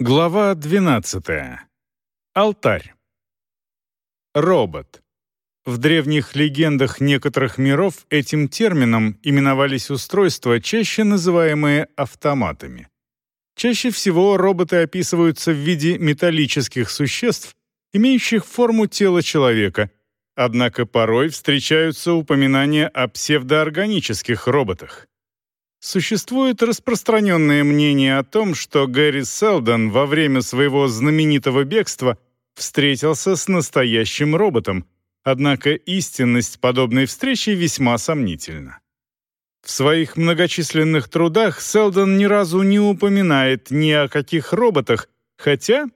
Глава 12. Алтарь. Робот. В древних легендах некоторых миров этим термином именовались устройства, чаще называемые автоматами. Чаще всего роботы описываются в виде металлических существ, имеющих форму тела человека, однако порой встречаются упоминания о псевдоорганических роботах. Существует распространенное мнение о том, что Гэри Селдон во время своего знаменитого бегства встретился с настоящим роботом, однако истинность подобной встречи весьма сомнительна. В своих многочисленных трудах Селдон ни разу не упоминает ни о каких роботах, хотя...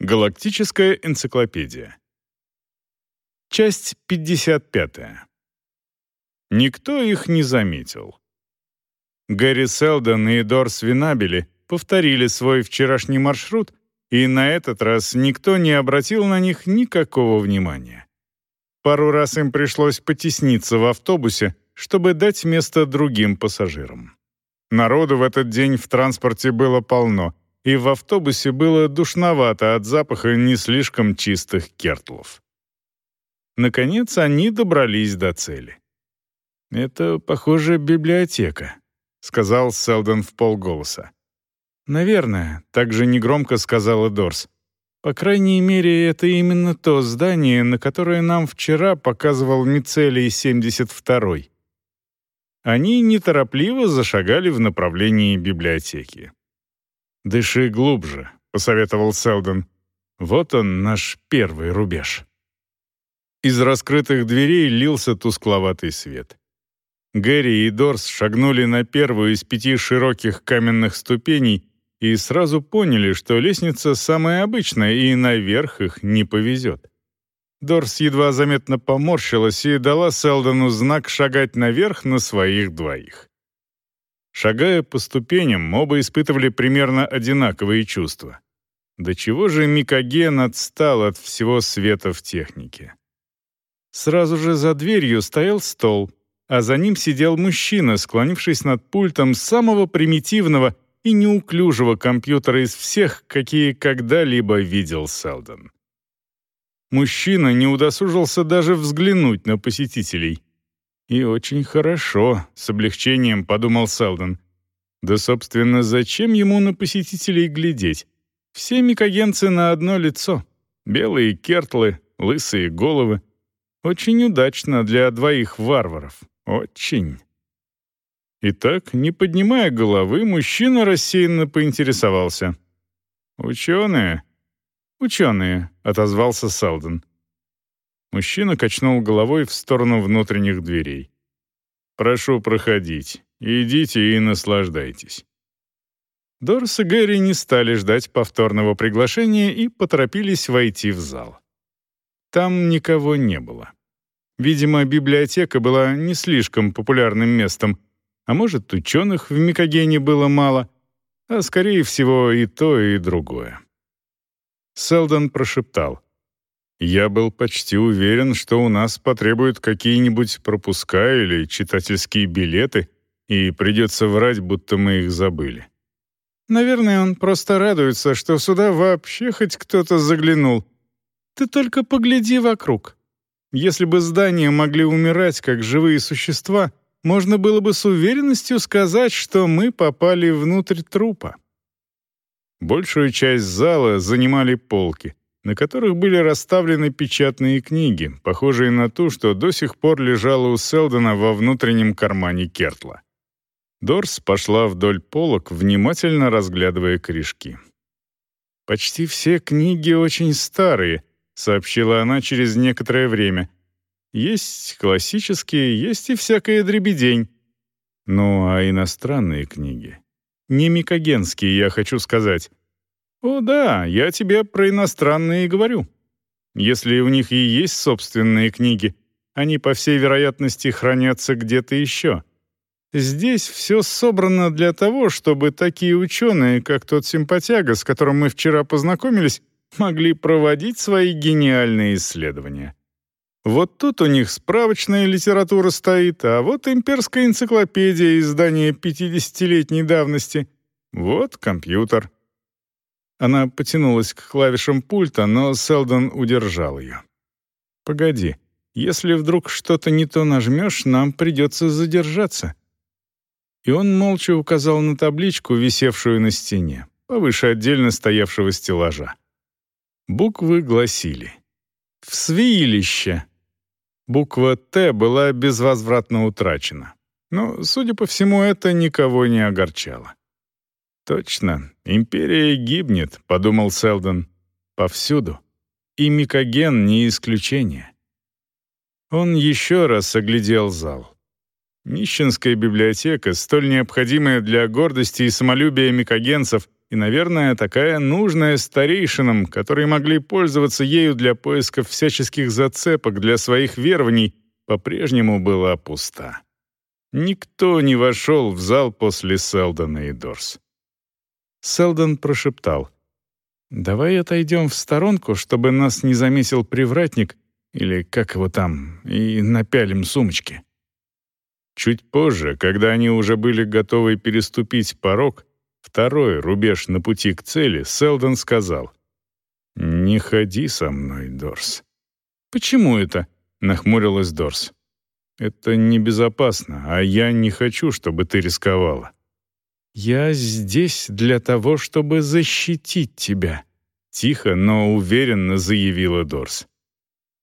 Галактическая энциклопедия. Часть 55. Никто их не заметил. Гэри Селдон и Дорс Винабели повторили свой вчерашний маршрут, и на этот раз никто не обратил на них никакого внимания. Пару раз им пришлось потесниться в автобусе, чтобы дать место другим пассажирам. Народу в этот день в транспорте было полно, и в автобусе было душновато от запаха не слишком чистых кертлов. Наконец они добрались до цели. «Это, похоже, библиотека», — сказал Селдон в полголоса. «Наверное», — также негромко сказала Дорс. «По крайней мере, это именно то здание, на которое нам вчера показывал Мицелий 72-й». Они неторопливо зашагали в направлении библиотеки. «Дыши глубже», — посоветовал Селдон. «Вот он, наш первый рубеж». Из раскрытых дверей лился тускловатый свет. Гэри и Дорс шагнули на первую из пяти широких каменных ступеней и сразу поняли, что лестница самая обычная и наверх их не повезет. Дорс едва заметно поморщилась и дала Селдону знак шагать наверх на своих двоих. Шагая по ступеням, оба испытывали примерно одинаковые чувства. До чего же Микоген отстал от всего света в технике? Сразу же за дверью стоял стол, а за ним сидел мужчина, склонившись над пультом самого примитивного и неуклюжего компьютера из всех, какие когда-либо видел Селдон. Мужчина не удосужился даже взглянуть на посетителей. «И очень хорошо», — с облегчением подумал Селдон. «Да, собственно, зачем ему на посетителей глядеть? Все микогенцы на одно лицо. Белые кертлы, лысые головы. Очень удачно для двоих варваров. Очень. Итак, не поднимая головы, мужчина рассеянно поинтересовался. «Ученые?» «Ученые», — отозвался Селдон. Мужчина качнул головой в сторону внутренних дверей. «Прошу проходить. Идите и наслаждайтесь». Дорс и Гэри не стали ждать повторного приглашения и поторопились войти в зал. Там никого не было. Видимо, библиотека была не слишком популярным местом, а может, ученых в Микогене было мало, а скорее всего и то, и другое. Селдон прошептал. «Я был почти уверен, что у нас потребуют какие-нибудь пропуска или читательские билеты, и придется врать, будто мы их забыли». «Наверное, он просто радуется, что сюда вообще хоть кто-то заглянул. Ты только погляди вокруг», если бы здания могли умирать как живые существа, можно было бы с уверенностью сказать, что мы попали внутрь трупа. Большую часть зала занимали полки, на которых были расставлены печатные книги, похожие на ту, что до сих пор лежала у Селдона во внутреннем кармане Кертла. Дорс пошла вдоль полок, внимательно разглядывая корешки. Почти все книги очень старые — сообщила она через некоторое время. Есть классические, есть и всякая дребедень. Ну, а иностранные книги? Не микогенские, я хочу сказать. О да, я тебе про иностранные говорю. Если у них и есть собственные книги, они, по всей вероятности, хранятся где-то еще. Здесь все собрано для того, чтобы такие ученые, как тот симпатяга, с которым мы вчера познакомились, могли проводить свои гениальные исследования. Вот тут у них справочная литература стоит, а вот имперская энциклопедия издания 50-летней давности. Вот компьютер. Она потянулась к клавишам пульта, но Селдон удержал ее. «Погоди, если вдруг что-то не то нажмешь, нам придется задержаться». И он молча указал на табличку, висевшую на стене, повыше отдельно стоявшего стеллажа. Буквы гласили «В свилище». Буква «Т» была безвозвратно утрачена. Но, судя по всему, это никого не огорчало. «Точно, империя гибнет», — подумал Селдон. «Повсюду. И Микоген не исключение». Он еще раз оглядел зал. Нищенская библиотека, столь необходимая для гордости и самолюбия микогенцев, и, наверное, такая нужная старейшинам, которые могли пользоваться ею для поиска всяческих зацепок для своих верований, по-прежнему была пуста. Никто не вошел в зал после Селдона и Дорс. Селдон прошептал. «Давай отойдем в сторонку, чтобы нас не заметил привратник, или как его там, и напялим сумочки». Чуть позже, когда они уже были готовы переступить порог, второй рубеж на пути к цели, Селдон сказал. «Не ходи со мной, Дорс». «Почему это?» — нахмурилась Дорс. «Это небезопасно, а я не хочу, чтобы ты рисковала». «Я здесь для того, чтобы защитить тебя», — тихо, но уверенно заявила Дорс.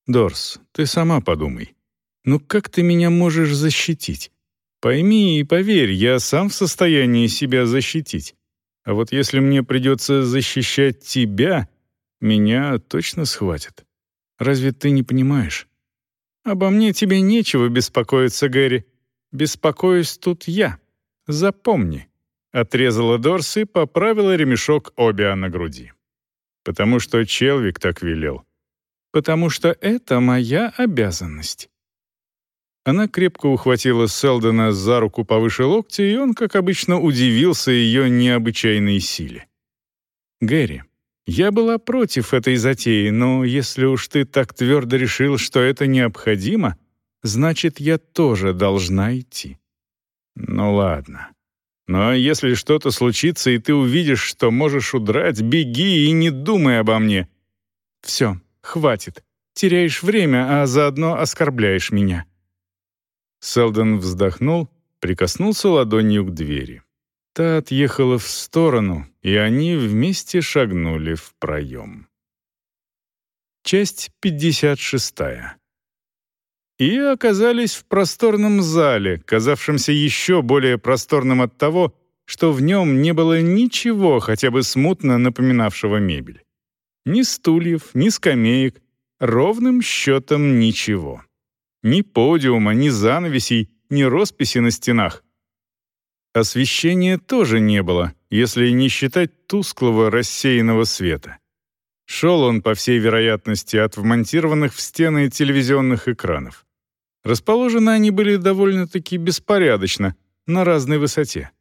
«Дорс, ты сама подумай. Ну как ты меня можешь защитить? Пойми и поверь, я сам в состоянии себя защитить. А вот если мне придется защищать тебя, меня точно схватят. Разве ты не понимаешь? Обо мне тебе нечего беспокоиться, Гэри. Беспокоюсь тут я. Запомни. Отрезала Дорс и поправила ремешок Обиа на груди. «Потому что Челвик так велел. Потому что это моя обязанность». Она крепко ухватила Селдона за руку повыше локтя, и он, как обычно, удивился ее необычайной силе. «Гэри, я была против этой затеи, но если уж ты так твердо решил, что это необходимо, значит, я тоже должна идти». «Ну ладно», но если что-то случится, и ты увидишь, что можешь удрать, беги и не думай обо мне. Все, хватит. Теряешь время, а заодно оскорбляешь меня». Селдон вздохнул, прикоснулся ладонью к двери. Та отъехала в сторону, и они вместе шагнули в проем. Часть 56 и оказались в просторном зале, казавшемся еще более просторным от того, что в нем не было ничего хотя бы смутно напоминавшего мебель. Ни стульев, ни скамеек, ровным счетом ничего. Ни подиума, ни занавесей, ни росписи на стенах. Освещения тоже не было, если не считать тусклого рассеянного света. Шел он, по всей вероятности, от вмонтированных в стены телевизионных экранов. Расположены они были довольно-таки беспорядочно, на разной высоте.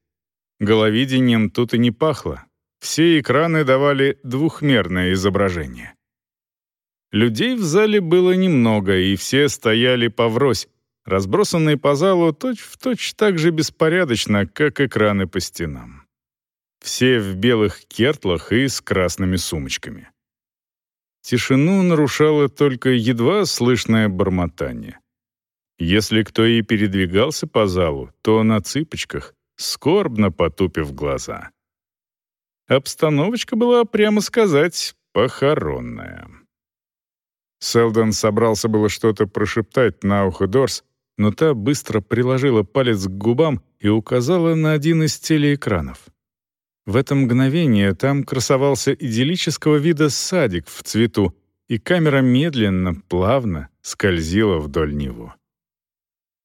Головидением тут и не пахло. Все экраны давали двухмерное изображение. Людей в зале было немного, и все стояли поврось, разбросанные по залу точь-в-точь точь так же беспорядочно, как экраны по стенам. Все в белых кертлах и с красными сумочками. Тишину нарушало только едва слышное бормотание. Если кто и передвигался по залу, то на цыпочках, скорбно потупив глаза. Обстановочка была, прямо сказать, похоронная. Селдон собрался было что-то прошептать на ухо Дорс, но та быстро приложила палец к губам и указала на один из телеэкранов. В это мгновение там красовался идиллического вида садик в цвету, и камера медленно, плавно скользила вдоль него.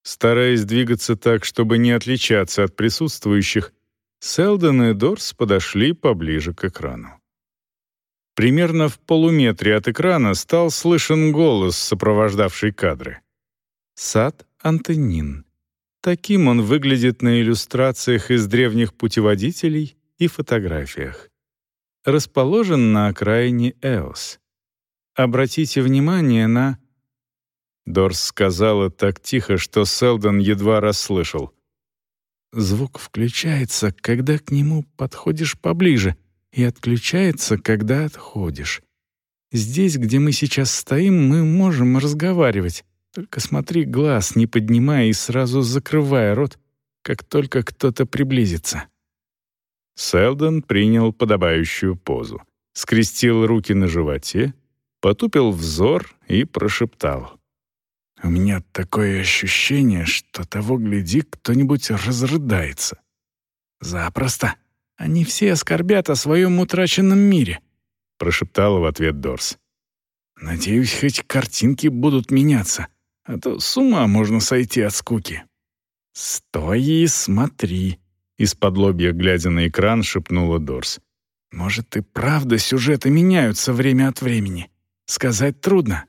Стараясь двигаться так, чтобы не отличаться от присутствующих, Селдон и Дорс подошли поближе к экрану. Примерно в полуметре от экрана стал слышен голос, сопровождавший кадры. «Сад Антонин. Таким он выглядит на иллюстрациях из древних путеводителей и фотографиях. Расположен на окраине Эос. Обратите внимание на Дорс сказала так тихо, что Селдон едва расслышал. «Звук включается, когда к нему подходишь поближе, и отключается, когда отходишь. Здесь, где мы сейчас стоим, мы можем разговаривать. Только смотри, глаз не поднимая и сразу закрывая рот, как только кто-то приблизится». Селдон принял подобающую позу, скрестил руки на животе, потупил взор и прошептал. «У меня такое ощущение, что того гляди, кто-нибудь разрыдается». «Запросто. Они все оскорбят о своем утраченном мире», — прошептала в ответ Дорс. «Надеюсь, хоть картинки будут меняться, а то с ума можно сойти от скуки». «Стой и смотри», — из-под лобья, глядя на экран, шепнула Дорс. «Может, и правда сюжеты меняются время от времени. Сказать трудно».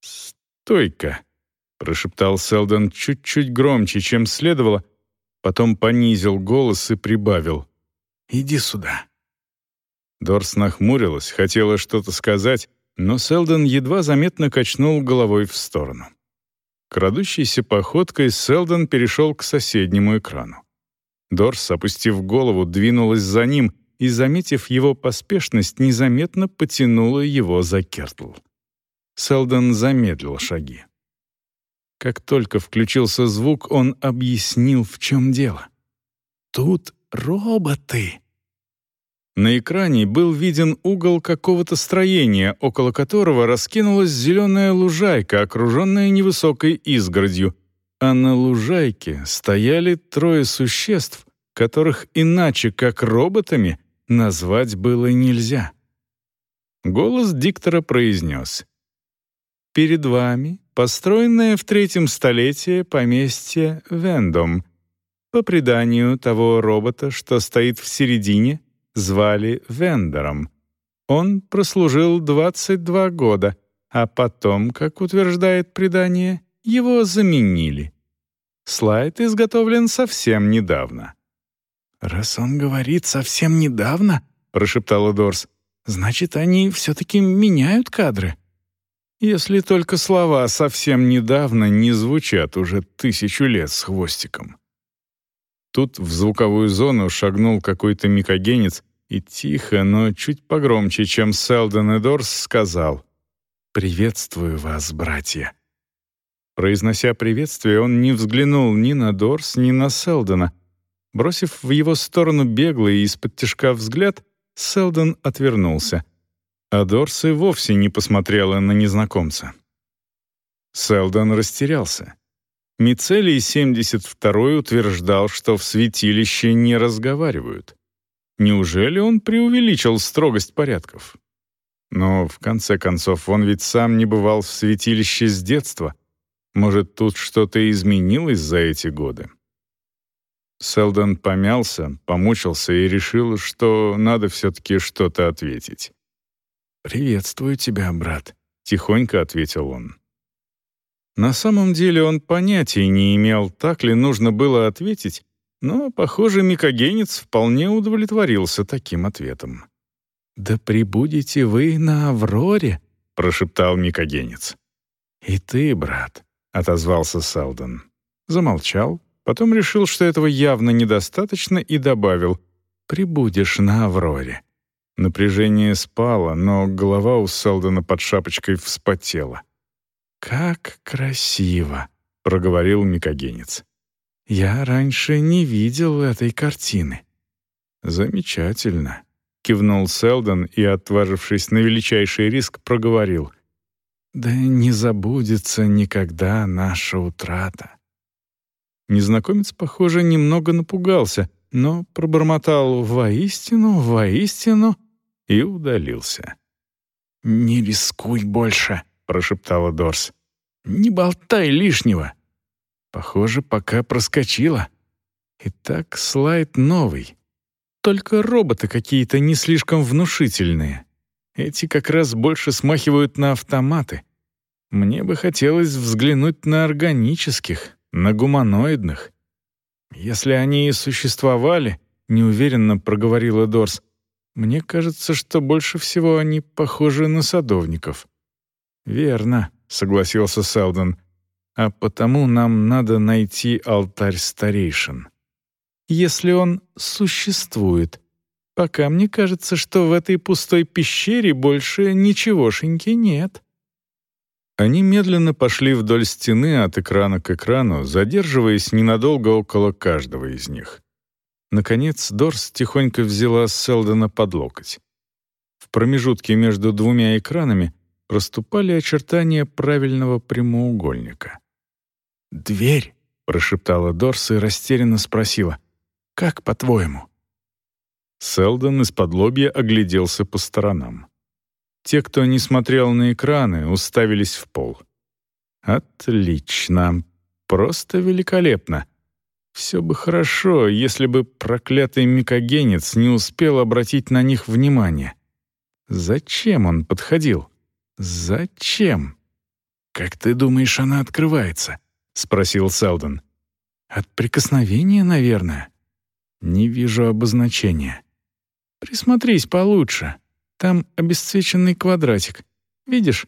«Стойка», — прошептал Селдон чуть-чуть громче, чем следовало, потом понизил голос и прибавил. «Иди сюда». Дорс нахмурилась, хотела что-то сказать, но Селдон едва заметно качнул головой в сторону. Крадущейся походкой Селдон перешел к соседнему экрану. Дорс, опустив голову, двинулась за ним и, заметив его поспешность, незаметно потянула его за Кертл. Селдон замедлил шаги. Как только включился звук, он объяснил, в чем дело. «Тут роботы!» На экране был виден угол какого-то строения, около которого раскинулась зеленая лужайка, окруженная невысокой изгородью, а на лужайке стояли трое существ, которых иначе как роботами назвать было нельзя. Голос диктора произнес. «Перед вами построенное в третьем столетии поместье Вендом. По преданию того робота, что стоит в середине, звали Вендером. Он прослужил 22 года, а потом, как утверждает предание, его заменили. Слайд изготовлен совсем недавно. «Раз он говорит совсем недавно», — прошептала Дорс, «значит, они все-таки меняют кадры». Если только слова «совсем недавно» не звучат уже тысячу лет с хвостиком. Тут в звуковую зону шагнул какой-то микогенец и тихо, но чуть погромче, чем Селдон и Дорс, сказал «Приветствую вас, братья». Произнося приветствие, он не взглянул ни на Дорс, ни на Селдона, Бросив в его сторону беглый из-под тяжка взгляд, Селдон отвернулся. А Дорс и вовсе не посмотрела на незнакомца. Селдон растерялся. Мицелий 72-й утверждал, что в святилище не разговаривают. Неужели он преувеличил строгость порядков? Но, в конце концов, он ведь сам не бывал в святилище с детства. Может, тут что-то изменилось за эти годы? Селдон помялся, помучился и решил, что надо все-таки что-то ответить. «Приветствую тебя, брат», — тихонько ответил он. На самом деле он понятия не имел, так ли нужно было ответить, но, похоже, микогенец вполне удовлетворился таким ответом. «Да прибудете вы на Авроре», — прошептал микогенец. «И ты, брат», — отозвался Селдон. Замолчал, Потом решил, что этого явно недостаточно, и добавил «Прибудешь на Авроре». Напряжение спало, но голова у Селдона под шапочкой вспотела. «Как красиво!» — проговорил микогенец. «Я раньше не видел этой картины». «Замечательно», — кивнул Селдон и, отважившись на величайший риск, проговорил. «Да не забудется никогда наша утрата». Незнакомец, похоже, немного напугался, но пробормотал «воистину, воистину» и удалился. «Не рискуй больше», — прошептала Дорс. «Не болтай лишнего». Похоже, пока проскочила. Итак, слайд новый. Только роботы какие-то не слишком внушительные. Эти как раз больше смахивают на автоматы. Мне бы хотелось взглянуть на органических, на гуманоидных. Если они и существовали, неуверенно проговорила Дорс, мне кажется, что больше всего они похожи на садовников. Верно, согласился Селдон. А потому нам надо найти алтарь старейшин. Если он существует. Пока мне кажется, что в этой пустой пещере больше ничегошеньки нет». Они медленно пошли вдоль стены от экрана к экрану, задерживаясь ненадолго около каждого из них. Наконец Дорс тихонько взяла Селдона под локоть. В промежутке между двумя экранами проступали очертания правильного прямоугольника. «Дверь!» — прошептала Дорс и растерянно спросила. «Как, по-твоему?» Селдон из-под лобья огляделся по сторонам. Те, кто не смотрел на экраны, уставились в пол. «Отлично. Просто великолепно. Все бы хорошо, если бы проклятый микогенец не успел обратить на них внимание. Зачем он подходил? Зачем?» «Как ты думаешь, она открывается?» — спросил Селдон. «От прикосновения, наверное. Не вижу обозначения. Присмотрись получше. Там обесцвеченный квадратик. Видишь?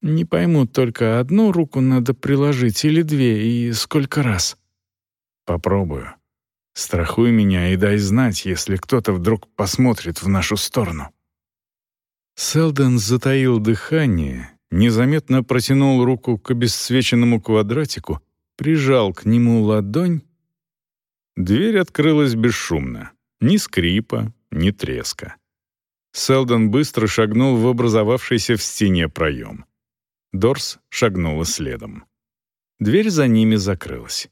Не пойму, только одну руку надо приложить или две, и сколько раз. Попробую. Страхуй меня и дай знать, если кто-то вдруг посмотрит в нашу сторону. Селдон затаил дыхание, незаметно протянул руку к обесцвеченному квадратику, прижал к нему ладонь. Дверь открылась бесшумно. Ни скрипа, ни треска. Селдон быстро шагнул в образовавшийся в стене проем. Дорс шагнула следом. Дверь за ними закрылась.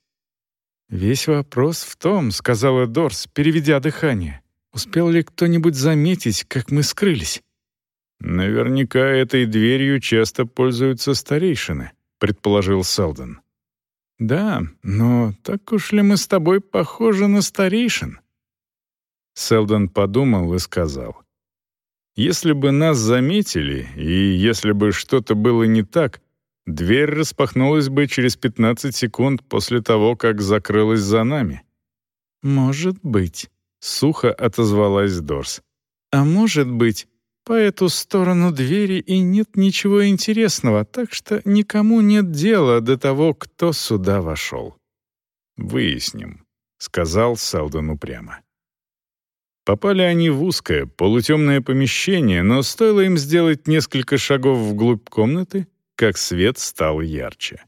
«Весь вопрос в том, — сказала Дорс, переведя дыхание, — успел ли кто-нибудь заметить, как мы скрылись?» «Наверняка этой дверью часто пользуются старейшины», — предположил Селдон. «Да, но так уж ли мы с тобой похожи на старейшин?» Селдон подумал и сказал. «Если бы нас заметили, и если бы что-то было не так, дверь распахнулась бы через 15 секунд после того, как закрылась за нами». «Может быть», — сухо отозвалась Дорс. «А может быть, по эту сторону двери и нет ничего интересного, так что никому нет дела до того, кто сюда вошел». «Выясним», — сказал Селдон упрямо. Попали они в узкое, полутемное помещение, но стоило им сделать несколько шагов вглубь комнаты, как свет стал ярче.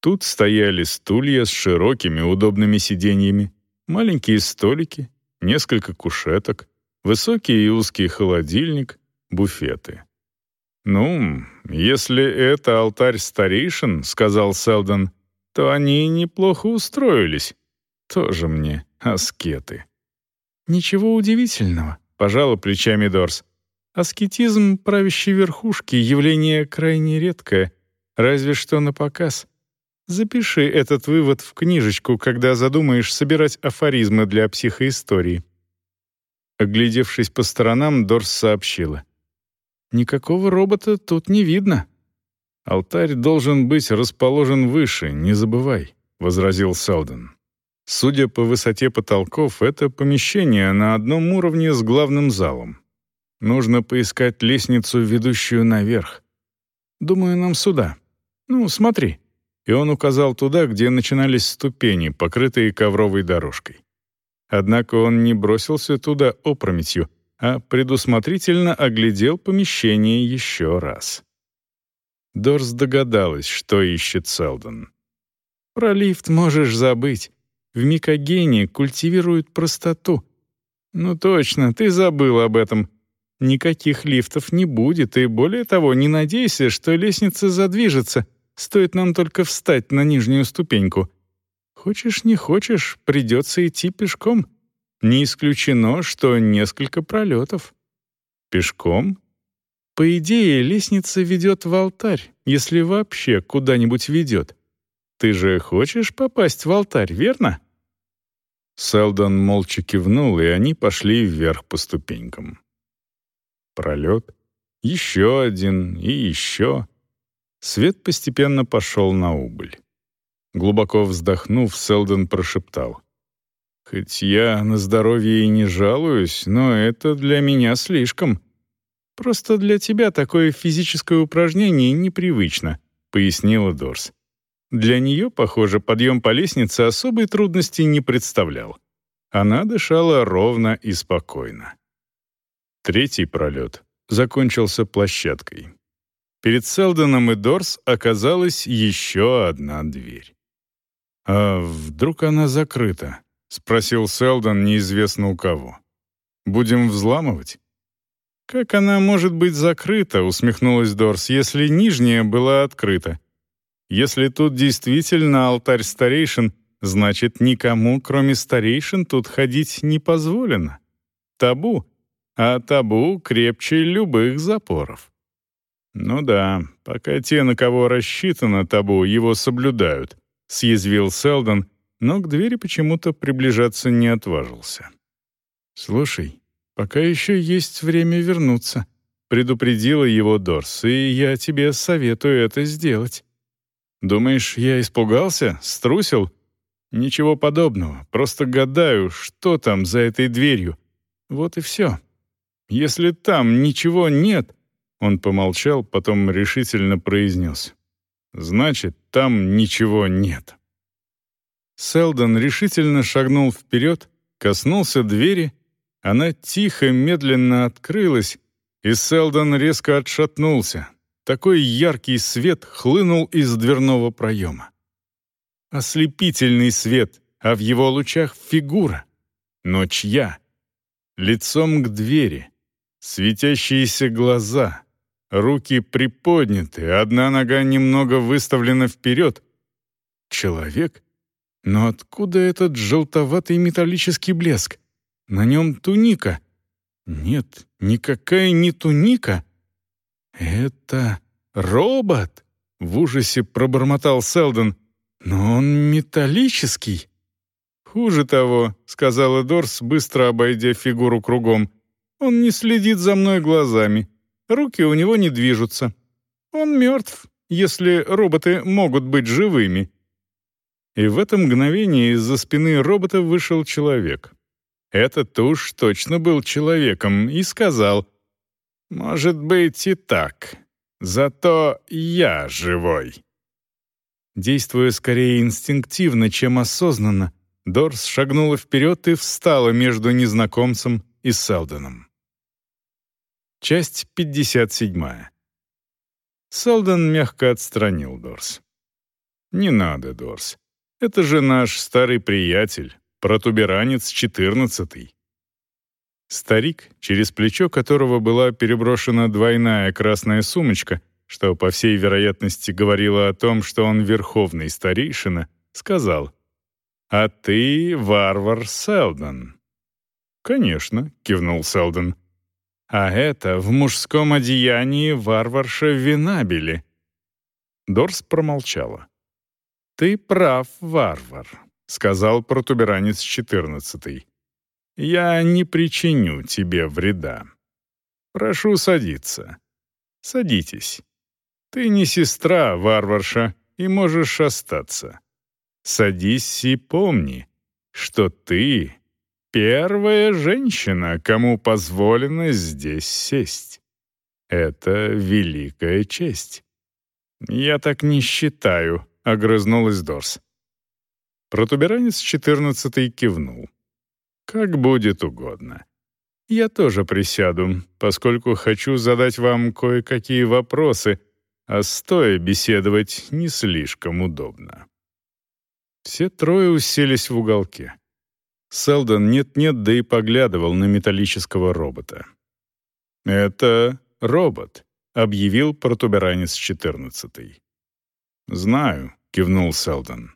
Тут стояли стулья с широкими удобными сиденьями, маленькие столики, несколько кушеток, высокий и узкий холодильник, буфеты. «Ну, если это алтарь старейшин, — сказал Селдон, — то они неплохо устроились. Тоже мне аскеты». «Ничего удивительного», — пожала плечами Дорс. «Аскетизм правящей верхушки — явление крайне редкое, разве что на показ. Запиши этот вывод в книжечку, когда задумаешь собирать афоризмы для психоистории». Оглядевшись по сторонам, Дорс сообщила. «Никакого робота тут не видно». «Алтарь должен быть расположен выше, не забывай», — возразил Селдон. Судя по высоте потолков, это помещение на одном уровне с главным залом. Нужно поискать лестницу, ведущую наверх. Думаю, нам сюда. Ну, смотри. И он указал туда, где начинались ступени, покрытые ковровой дорожкой. Однако он не бросился туда опрометью, а предусмотрительно оглядел помещение еще раз. Дорс догадалась, что ищет Селдон. «Про лифт можешь забыть. В Микогене культивируют простоту. Ну точно, ты забыл об этом. Никаких лифтов не будет, и более того, не надейся, что лестница задвижется, стоит нам только встать на нижнюю ступеньку. Хочешь, не хочешь, придется идти пешком. Не исключено, что несколько пролетов. Пешком? По идее, лестница ведет в алтарь, если вообще куда-нибудь ведет. Ты же хочешь попасть в алтарь, верно?» Селдон молча кивнул, и они пошли вверх по ступенькам. Пролет, еще один и еще. Свет постепенно пошел на убыль. Глубоко вздохнув, Селдон прошептал. «Хоть я на здоровье и не жалуюсь, но это для меня слишком. Просто для тебя такое физическое упражнение непривычно», — пояснила Дорс. Для нее, похоже, подъем по лестнице особой трудности не представлял. Она дышала ровно и спокойно. Третий пролет закончился площадкой. Перед Селдоном и Дорс оказалась еще одна дверь. «А вдруг она закрыта?» — спросил Селдон неизвестно у кого. «Будем взламывать?» «Как она может быть закрыта?» — усмехнулась Дорс, «если нижняя была открыта. Если тут действительно алтарь старейшин, значит, никому, кроме старейшин, тут ходить не позволено. Табу, а табу крепче любых запоров». «Ну да, пока те, на кого рассчитано табу, его соблюдают», — съязвил Селдон, но к двери почему-то приближаться не отважился. «Слушай, пока еще есть время вернуться», — предупредила его Дорс, «и я тебе советую это сделать». «Думаешь, я испугался? Струсил?» «Ничего подобного. Просто гадаю, что там за этой дверью. Вот и все. Если там ничего нет...» Он помолчал, потом решительно произнес. «Значит, там ничего нет». Селдон решительно шагнул вперед, коснулся двери, она тихо, медленно открылась, и Селдон резко отшатнулся. Такой яркий свет хлынул из дверного проема. Ослепительный свет, а в его лучах фигура. Но чья? Лицом к двери. Светящиеся глаза. Руки приподняты, одна нога немного выставлена вперед. Человек? Но откуда этот желтоватый металлический блеск? На нем туника. Нет, никакая не туника. Это робот, в ужасе пробормотал Селдон. Но он металлический. Хуже того, сказала Дорс, быстро обойдя фигуру кругом. Он не следит за мной глазами. Руки у него не движутся. Он мертв, если роботы могут быть живыми. И в это мгновение из-за спины робота вышел человек. Этот уж точно был человеком и сказал, «Может быть и так, зато я живой». Действуя скорее инстинктивно, чем осознанно, Дорс шагнула вперед и встала между незнакомцем и Селдоном. Часть 57. Селдон мягко отстранил Дорс. «Не надо, Дорс. Это же наш старый приятель, протуберанец четырнадцатый». Старик, через плечо которого была переброшена двойная красная сумочка, что, по всей вероятности, говорило о том, что он верховный старейшина, сказал «А ты варвар Селдон». «Конечно», — кивнул Селдон. «А это в мужском одеянии варварша Винабели». Дорс промолчала. «Ты прав, варвар», — сказал протуберанец четырнадцатый. «Я не причиню тебе вреда. Прошу садиться. Садитесь. Ты не сестра, варварша, и можешь остаться. Садись и помни, что ты первая женщина, кому позволено здесь сесть. Это великая честь». «Я так не считаю», — огрызнулась Дорс. Протуберанец четырнадцатый кивнул. «Как будет угодно. Я тоже присяду, поскольку хочу задать вам кое-какие вопросы, а стоя беседовать не слишком удобно». Все трое уселись в уголке. Селдон нет-нет, да и поглядывал на металлического робота. «Это робот», — объявил протуберанец четырнадцатый. «Знаю», — кивнул Селдон.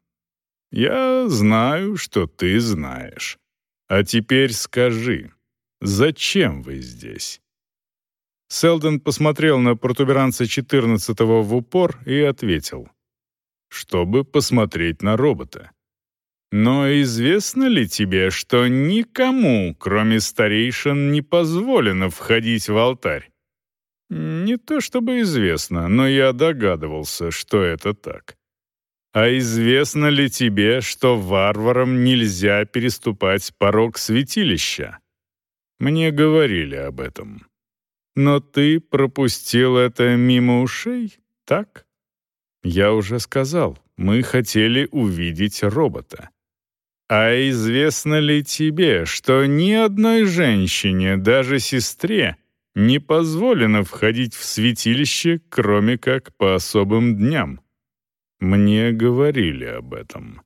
«Я знаю, что ты знаешь. А теперь скажи, зачем вы здесь?» Селдон посмотрел на протуберанца четырнадцатого в упор и ответил. «Чтобы посмотреть на робота. Но известно ли тебе, что никому, кроме старейшин, не позволено входить в алтарь? Не то чтобы известно, но я догадывался, что это так. А известно ли тебе, что варварам нельзя переступать порог святилища? Мне говорили об этом. Но ты пропустил это мимо ушей, так? Я уже сказал, мы хотели увидеть робота. «А известно ли тебе, что ни одной женщине, даже сестре, не позволено входить в святилище, кроме как по особым дням?» Мне говорили об этом.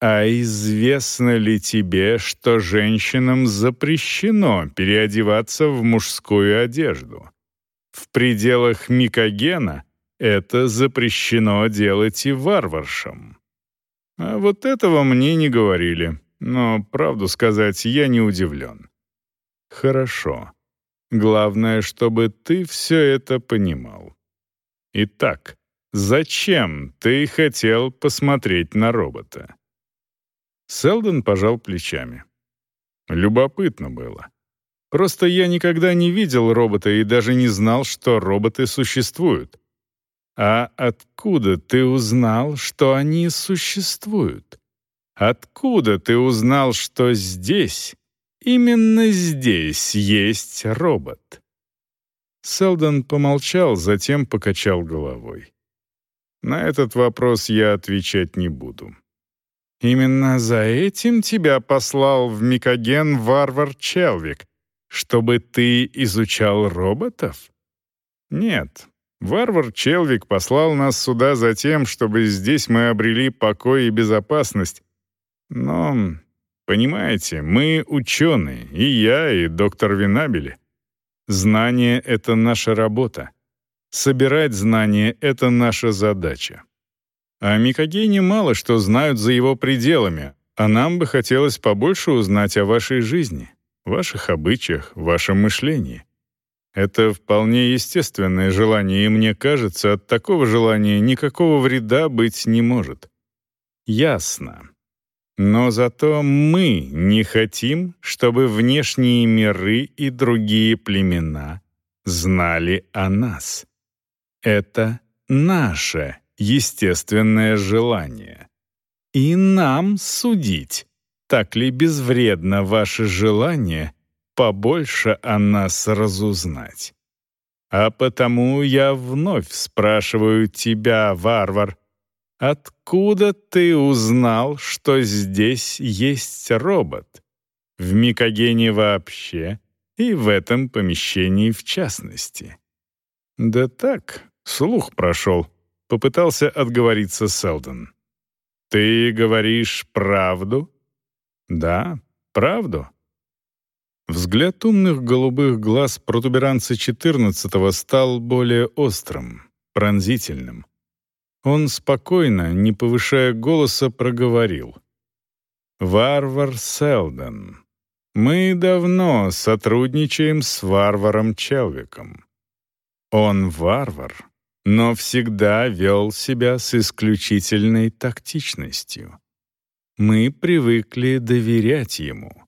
«А известно ли тебе, что женщинам запрещено переодеваться в мужскую одежду? В пределах Микогена это запрещено делать и варваршам». А вот этого мне не говорили, но, правду сказать, я не удивлен. Хорошо. Главное, чтобы ты все это понимал. Итак, зачем ты хотел посмотреть на робота? Селдон пожал плечами. Любопытно было. Просто я никогда не видел робота и даже не знал, что роботы существуют. А откуда ты узнал, что они существуют? Откуда ты узнал, что здесь, именно здесь есть робот? Селдон помолчал, затем покачал головой. На этот вопрос я отвечать не буду. Именно за этим тебя послал в Микоген варвар Челвик, чтобы ты изучал роботов? Нет, варвар Челвик послал нас сюда за тем, чтобы здесь мы обрели покой и безопасность. Но, понимаете, мы ученые, и я, и доктор Винабели. Знание — это наша работа. Собирать знания — это наша задача. О Микогене мало что знают за его пределами, а нам бы хотелось побольше узнать о вашей жизни, ваших обычаях, вашем мышлении. Это вполне естественное желание, и мне кажется, от такого желания никакого вреда быть не может. Ясно. Но зато мы не хотим, чтобы внешние миры и другие племена знали о нас. Это наше естественное желание. И нам судить, так ли безвредно ваше желание побольше о нас разузнать. А потому я вновь спрашиваю тебя, варвар, откуда ты узнал, что здесь есть робот? В Микогене вообще и в этом помещении в частности. Да так, слух прошел, Попытался отговориться Селдон. «Ты говоришь правду?» «Да, правду». Взгляд умных голубых глаз протуберанца четырнадцатого стал более острым, пронзительным. Он спокойно, не повышая голоса, проговорил. «Варвар Селдон, мы давно сотрудничаем с варваром Челвиком. Он варвар, но всегда вел себя с исключительной тактичностью. Мы привыкли доверять ему.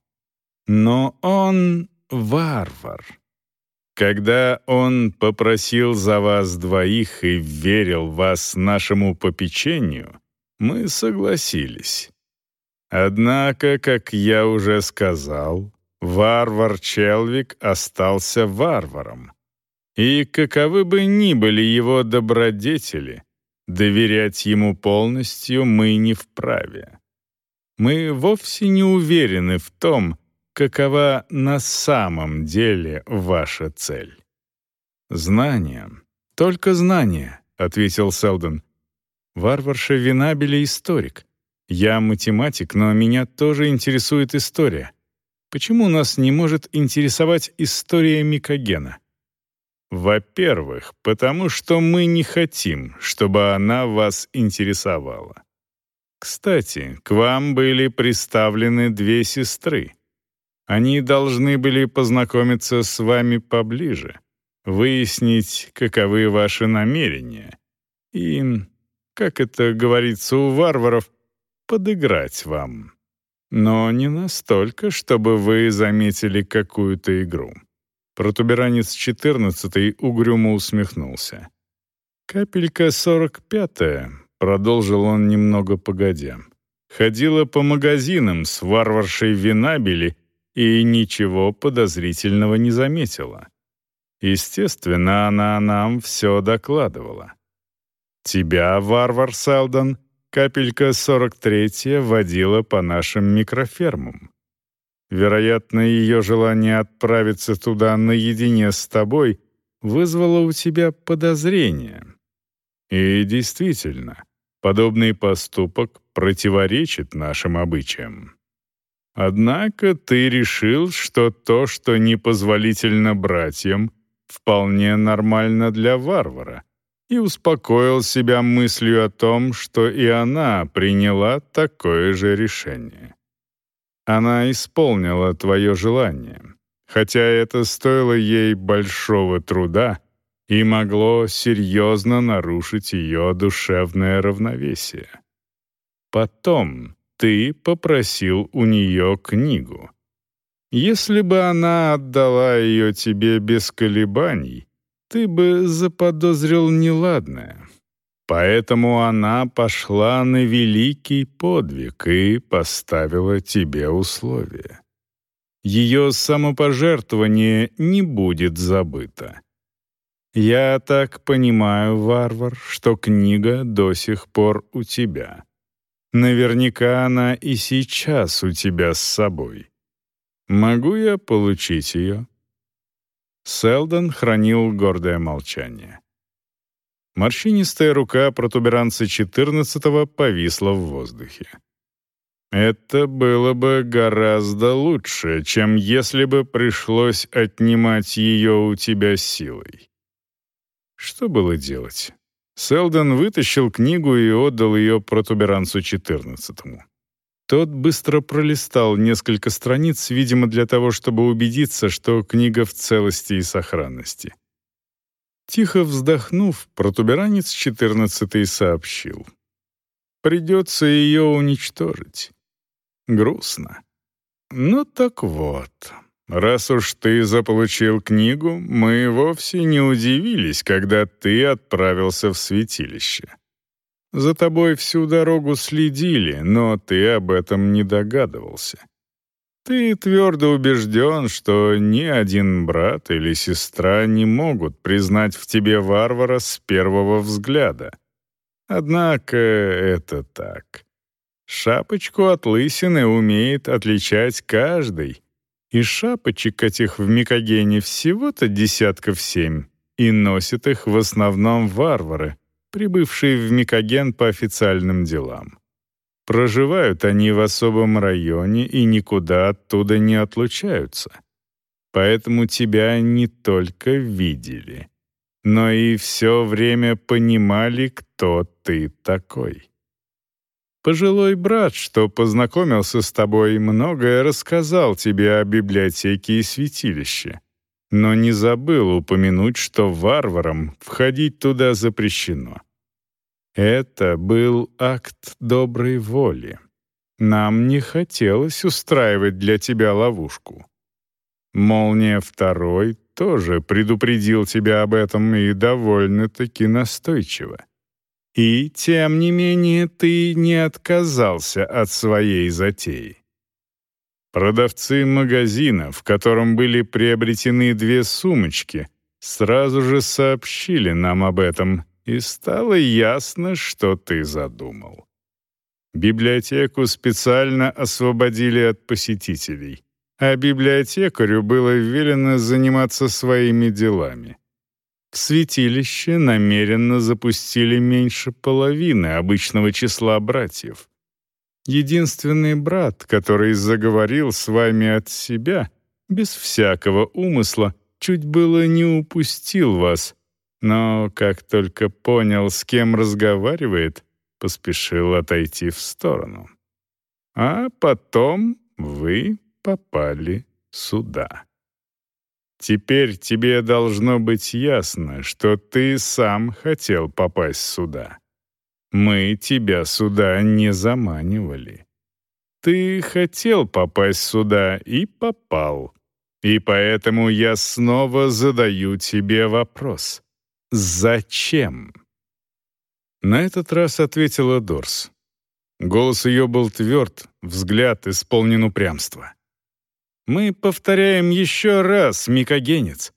Но он варвар. Когда он попросил за вас двоих и верил вас нашему попечению, мы согласились. Однако, как я уже сказал, варвар Челвик остался варваром. И каковы бы ни были его добродетели, доверять ему полностью мы не вправе. Мы вовсе не уверены в том, какова на самом деле ваша цель. «Знание. Только знание», — ответил Селдон. «Варварша Винабели — историк. Я математик, но меня тоже интересует история. Почему нас не может интересовать история Микогена?» Во-первых, потому что мы не хотим, чтобы она вас интересовала. Кстати, к вам были представлены две сестры. Они должны были познакомиться с вами поближе, выяснить, каковы ваши намерения, и, как это говорится у варваров, подыграть вам. Но не настолько, чтобы вы заметили какую-то игру. Протуберанец четырнадцатый угрюмо усмехнулся. «Капелька сорок пятая», — продолжил он немного погодя, «ходила по магазинам с варваршей Винабели и ничего подозрительного не заметила. Естественно, она нам все докладывала. Тебя, варвар Селдон, капелька 43 водила по нашим микрофермам. Вероятно, ее желание отправиться туда наедине с тобой вызвало у тебя подозрение. И действительно, подобный поступок противоречит нашим обычаям. Однако ты решил, что то, что непозволительно братьям, вполне нормально для варвара, и успокоил себя мыслью о том, что и она приняла такое же решение. Она исполнила твое желание, хотя это стоило ей большого труда и могло серьезно нарушить ее душевное равновесие. Потом ты попросил у нее книгу. Если бы она отдала ее тебе без колебаний, ты бы заподозрил неладное. Поэтому она пошла на великий подвиг и поставила тебе условия. Ее самопожертвование не будет забыто. Я так понимаю, варвар, что книга до сих пор у тебя. Наверняка она и сейчас у тебя с собой. Могу я получить ее?» Селдон хранил гордое молчание. Морщинистая рука протуберанца четырнадцатого повисла в воздухе. Это было бы гораздо лучше, чем если бы пришлось отнимать ее у тебя силой. Что было делать? Селдон вытащил книгу и отдал ее протуберанцу четырнадцатому. Тот быстро пролистал несколько страниц, видимо, для того, чтобы убедиться, что книга в целости и сохранности. Тихо вздохнув, протуберанец четырнадцатый сообщил. «Придется ее уничтожить. Грустно. Ну так вот, раз уж ты заполучил книгу, мы вовсе не удивились, когда ты отправился в святилище. За тобой всю дорогу следили, но ты об этом не догадывался. Ты твердо убежден, что ни один брат или сестра не могут признать в тебе варвара с первого взгляда. Однако это так. Шапочку от лысины умеет отличать каждый. И шапочек этих в Микогене всего-то десятков семь, и носят их в основном варвары, прибывшие в Микоген по официальным делам. Проживают они в особом районе и никуда оттуда не отлучаются. Поэтому тебя не только видели, но и все время понимали, кто ты такой. Пожилой брат, что познакомился с тобой, многое рассказал тебе о библиотеке и святилище, но не забыл упомянуть, что варварам входить туда запрещено. Это был акт доброй воли. Нам не хотелось устраивать для тебя ловушку. Молния второй тоже предупредил тебя об этом и довольно-таки настойчиво. И, тем не менее, ты не отказался от своей затеи. Продавцы магазина, в котором были приобретены две сумочки, сразу же сообщили нам об этом, и стало ясно, что ты задумал. Библиотеку специально освободили от посетителей, а библиотекарю было велено заниматься своими делами. В святилище намеренно запустили меньше половины обычного числа братьев. Единственный брат, который заговорил с вами от себя, без всякого умысла, чуть было не упустил вас, но как только понял, с кем разговаривает, поспешил отойти в сторону. А потом вы попали сюда. Теперь тебе должно быть ясно, что ты сам хотел попасть сюда. Мы тебя сюда не заманивали. Ты хотел попасть сюда и попал. И поэтому я снова задаю тебе вопрос. «Зачем?» На этот раз ответила Дорс. Голос ее был тверд, взгляд исполнен упрямства. «Мы повторяем еще раз, микогенец.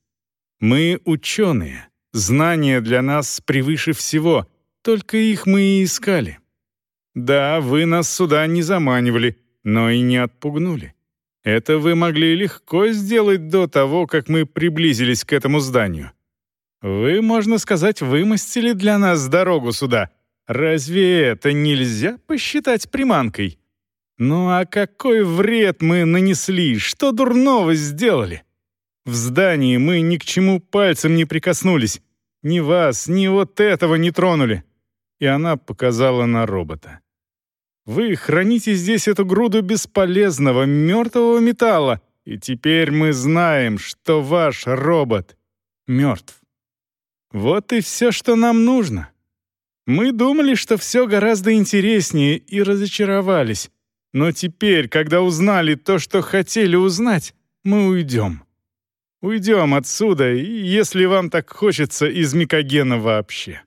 Мы ученые. Знания для нас превыше всего. Только их мы и искали. Да, вы нас сюда не заманивали, но и не отпугнули. Это вы могли легко сделать до того, как мы приблизились к этому зданию. Вы, можно сказать, вымостили для нас дорогу сюда. Разве это нельзя посчитать приманкой? Ну а какой вред мы нанесли? Что дурного сделали? В здании мы ни к чему пальцем не прикоснулись. Ни вас, ни вот этого не тронули. И она показала на робота. Вы храните здесь эту груду бесполезного, мертвого металла, и теперь мы знаем, что ваш робот мертв. Вот и все, что нам нужно. Мы думали, что все гораздо интереснее, и разочаровались. Но теперь, когда узнали то, что хотели узнать, мы уйдем. Уйдем отсюда, если вам так хочется, из Микогена вообще.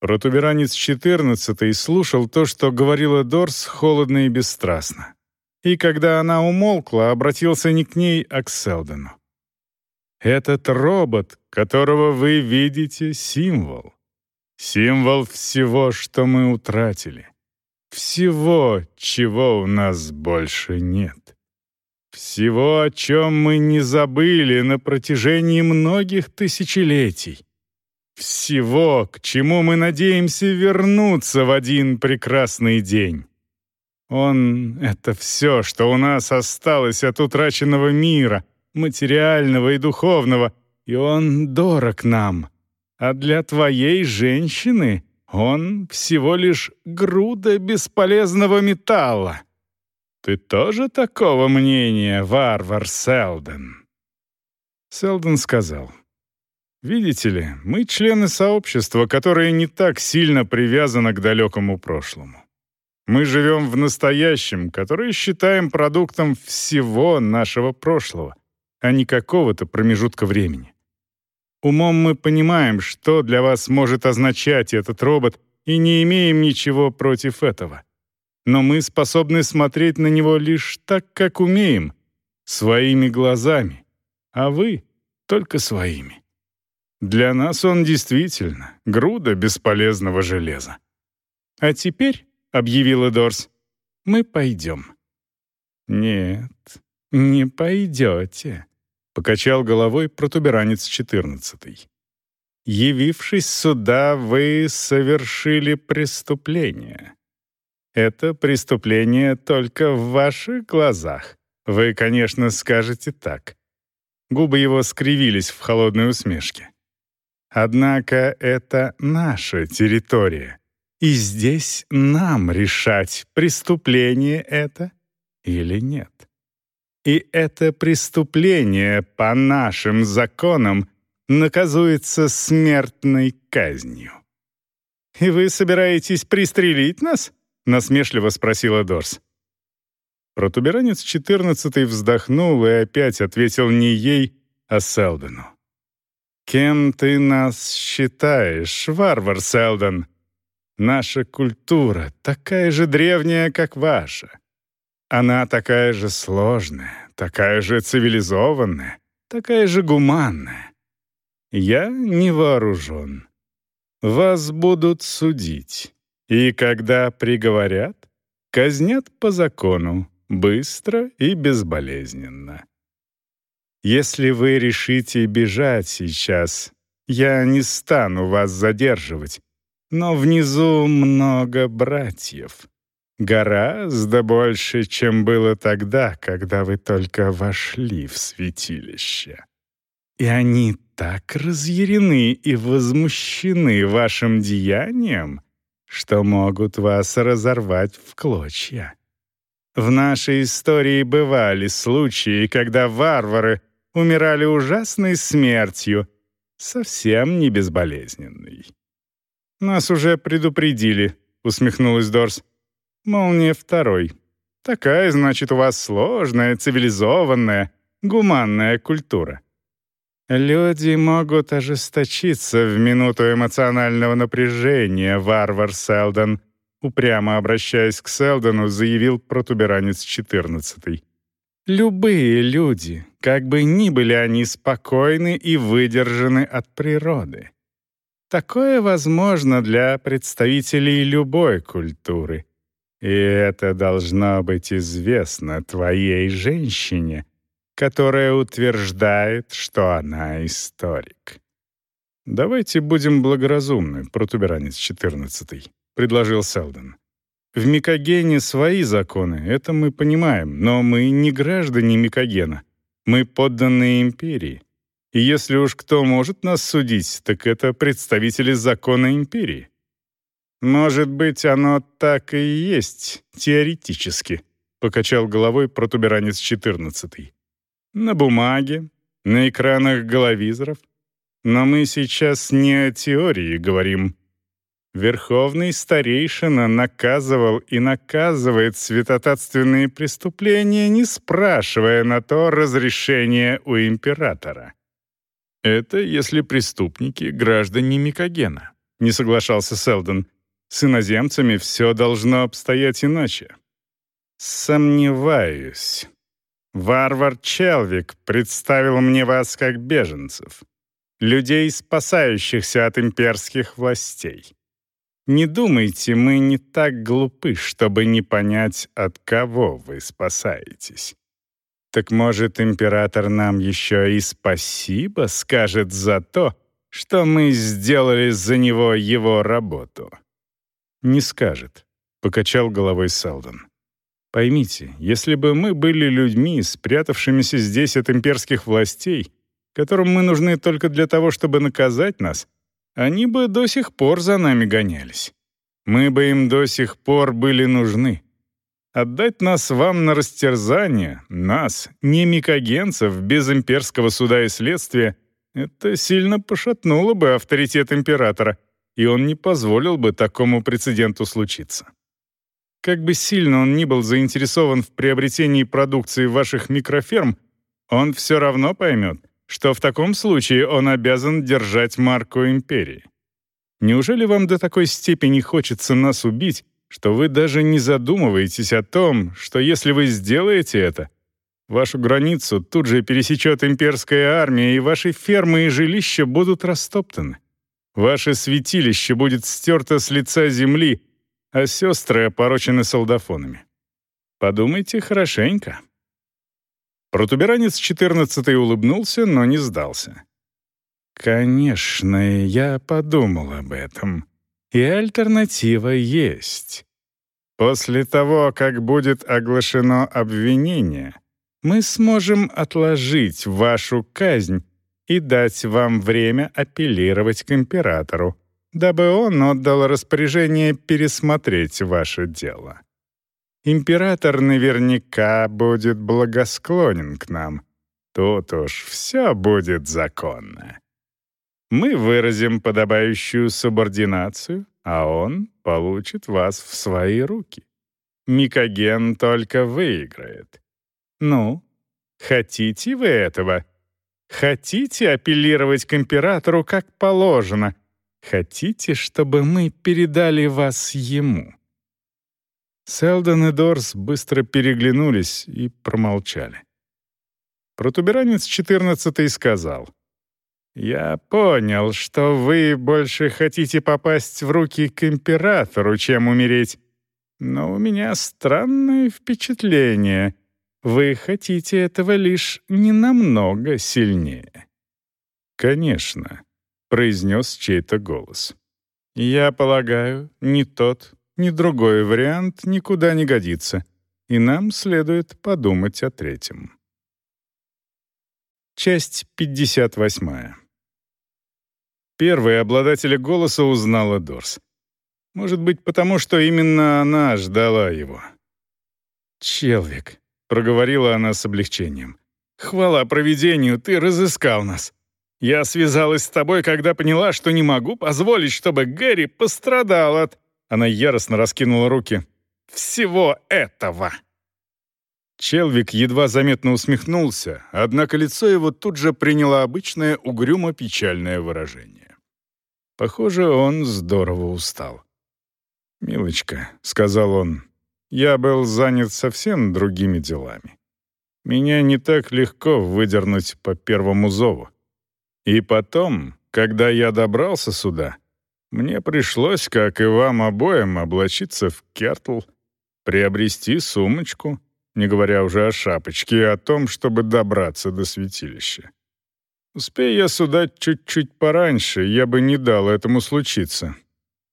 Протуберанец 14 слушал то, что говорила Дорс, холодно и бесстрастно. И когда она умолкла, обратился не к ней, а к Селдену. «Этот робот, которого вы видите, — символ. Символ всего, что мы утратили. Всего, чего у нас больше нет. Всего, о чем мы не забыли на протяжении многих тысячелетий всего, к чему мы надеемся вернуться в один прекрасный день. Он — это все, что у нас осталось от утраченного мира, материального и духовного, и он дорог нам. А для твоей женщины он всего лишь груда бесполезного металла. Ты тоже такого мнения, варвар Селден?» Селден сказал — Видите ли, мы члены сообщества, которое не так сильно привязано к далекому прошлому. Мы живем в настоящем, которое считаем продуктом всего нашего прошлого, а не какого-то промежутка времени. Умом мы понимаем, что для вас может означать этот робот, и не имеем ничего против этого. Но мы способны смотреть на него лишь так, как умеем, своими глазами, а вы — только своими. Для нас он действительно груда бесполезного железа. «А теперь», — объявила Дорс, — «мы пойдем». «Нет, не пойдете», — покачал головой протуберанец четырнадцатый. «Явившись сюда, вы совершили преступление. Это преступление только в ваших глазах. Вы, конечно, скажете так». Губы его скривились в холодной усмешке. Однако это наша территория, и здесь нам решать, преступление это или нет. И это преступление по нашим законам наказуется смертной казнью. «И вы собираетесь пристрелить нас?» — насмешливо спросила Дорс. Протуберанец 14 вздохнул и опять ответил не ей, а Селдену. «Кем ты нас считаешь, варвар Селдон? Наша культура такая же древняя, как ваша. Она такая же сложная, такая же цивилизованная, такая же гуманная. Я не вооружен. Вас будут судить, и когда приговорят, казнят по закону, быстро и безболезненно. Если вы решите бежать сейчас, я не стану вас задерживать. Но внизу много братьев. Гораздо больше, чем было тогда, когда вы только вошли в святилище. И они так разъярены и возмущены вашим деянием, что могут вас разорвать в клочья. В нашей истории бывали случаи, когда варвары — умирали ужасной смертью, совсем не безболезненной. «Нас уже предупредили», — усмехнулась Дорс. «Мол, не второй. Такая, значит, у вас сложная, цивилизованная, гуманная культура». «Люди могут ожесточиться в минуту эмоционального напряжения, варвар Селдон», упрямо обращаясь к Селдону, заявил протуберанец 14. Любые люди, как бы ни были они спокойны и выдержаны от природы. Такое возможно для представителей любой культуры. И это должно быть известно твоей женщине, которая утверждает, что она историк. «Давайте будем благоразумны, протуберанец 14 предложил Селдон. «В Микогене свои законы, это мы понимаем, но мы не граждане Микогена. Мы подданные империи. И если уж кто может нас судить, так это представители закона империи. Может быть, оно так и есть, теоретически, покачал головой протуберанец 14. На бумаге, на экранах головизоров. Но мы сейчас не о теории говорим. Верховный старейшина наказывал и наказывает святотатственные преступления, не спрашивая на то разрешения у императора. Это если преступники — граждане Микогена, не соглашался Селдон. С иноземцами все должно обстоять иначе. Сомневаюсь. Варвар Челвик представил мне вас как беженцев, людей, спасающихся от имперских властей. Не думайте, мы не так глупы, чтобы не понять, от кого вы спасаетесь. Так может, император нам еще и спасибо скажет за то, что мы сделали за него его работу? Не скажет, покачал головой Селдон. Поймите, если бы мы были людьми, спрятавшимися здесь от имперских властей, которым мы нужны только для того, чтобы наказать нас, они бы до сих пор за нами гонялись. Мы бы им до сих пор были нужны. Отдать нас вам на растерзание, нас, не микогенцев, без имперского суда и следствия, это сильно пошатнуло бы авторитет императора, и он не позволил бы такому прецеденту случиться. Как бы сильно он ни был заинтересован в приобретении продукции ваших микроферм, он все равно поймет, что в таком случае он обязан держать марку империи. Неужели вам до такой степени хочется нас убить, что вы даже не задумываетесь о том, что если вы сделаете это, вашу границу тут же пересечет имперская армия, и ваши фермы и жилища будут растоптаны. Ваше святилище будет стерто с лица земли, а сестры опорочены солдафонами. Подумайте хорошенько. Протуберанец 14 улыбнулся, но не сдался. «Конечно, я подумал об этом. И альтернатива есть. После того, как будет оглашено обвинение, мы сможем отложить вашу казнь и дать вам время апеллировать к императору, дабы он отдал распоряжение пересмотреть ваше дело. Император наверняка будет благосклонен к нам. Тут уж все будет законно. Мы выразим подобающую субординацию, а он получит вас в свои руки. Микоген только выиграет. Ну, хотите вы этого? Хотите апеллировать к императору как положено? Хотите, чтобы мы передали вас ему?» Селдон и Дорс быстро переглянулись и промолчали. Протуберанец четырнадцатый сказал — «Я понял, что вы больше хотите попасть в руки к императору, чем умереть. Но у меня странное впечатление. Вы хотите этого лишь ненамного сильнее». «Конечно», — произнес чей-то голос. «Я полагаю, ни тот, ни другой вариант никуда не годится, и нам следует подумать о третьем». Часть 58. Первой обладателя голоса узнала Дорс. Может быть, потому что именно она ждала его. «Челвик», — проговорила она с облегчением. «Хвала провидению, ты разыскал нас. Я связалась с тобой, когда поняла, что не могу позволить, чтобы Гэри пострадал от...» Она яростно раскинула руки. «Всего этого!» Челвик едва заметно усмехнулся, однако лицо его тут же приняло обычное угрюмо-печальное выражение. Похоже, он здорово устал. «Милочка», — сказал он, — «я был занят совсем другими делами. Меня не так легко выдернуть по первому зову. И потом, когда я добрался сюда, Мне пришлось, как и вам обоим, облачиться в кертл, приобрести сумочку, не говоря уже о шапочке и о том, чтобы добраться до святилища. Успею я сюда чуть-чуть пораньше, я бы не дал этому случиться.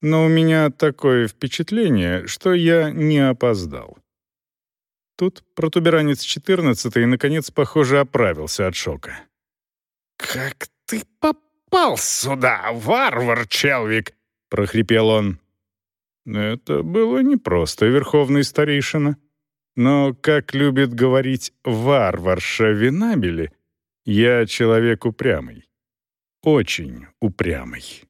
Но у меня такое впечатление, что я не опоздал. Тут протуберанец 14 наконец, похоже, оправился от шока. «Как ты попал сюда, варвар Челвик?» — прохрипел он. Это было непросто, верховный старейшина. Но, как любит говорить варварша Винабели, я человек упрямый. Очень упрямый.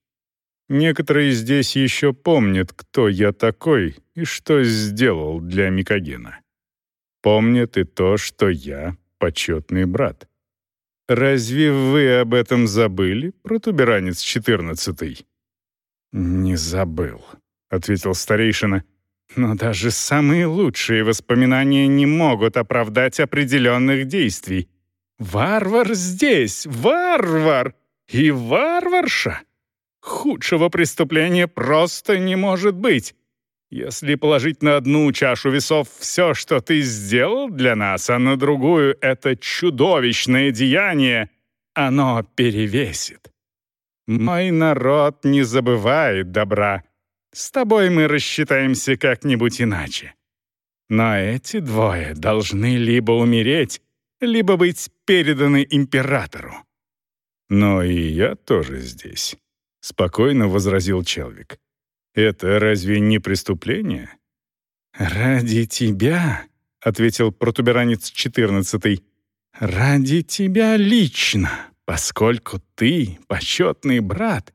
Некоторые здесь еще помнят, кто я такой и что сделал для Микогена. Помнят и то, что я почетный брат. Разве вы об этом забыли, протуберанец четырнадцатый? «Не забыл», — ответил старейшина. «Но даже самые лучшие воспоминания не могут оправдать определенных действий. Варвар здесь, варвар! И варварша! Худшего преступления просто не может быть. Если положить на одну чашу весов все, что ты сделал для нас, а на другую — это чудовищное деяние, оно перевесит. Мой народ не забывает добра. С тобой мы рассчитаемся как-нибудь иначе. Но эти двое должны либо умереть, либо быть переданы императору. «Но и я тоже здесь», — спокойно возразил Челвик. «Это разве не преступление?» «Ради тебя», — ответил протуберанец четырнадцатый, — «ради тебя лично, Поскольку ты — почетный брат,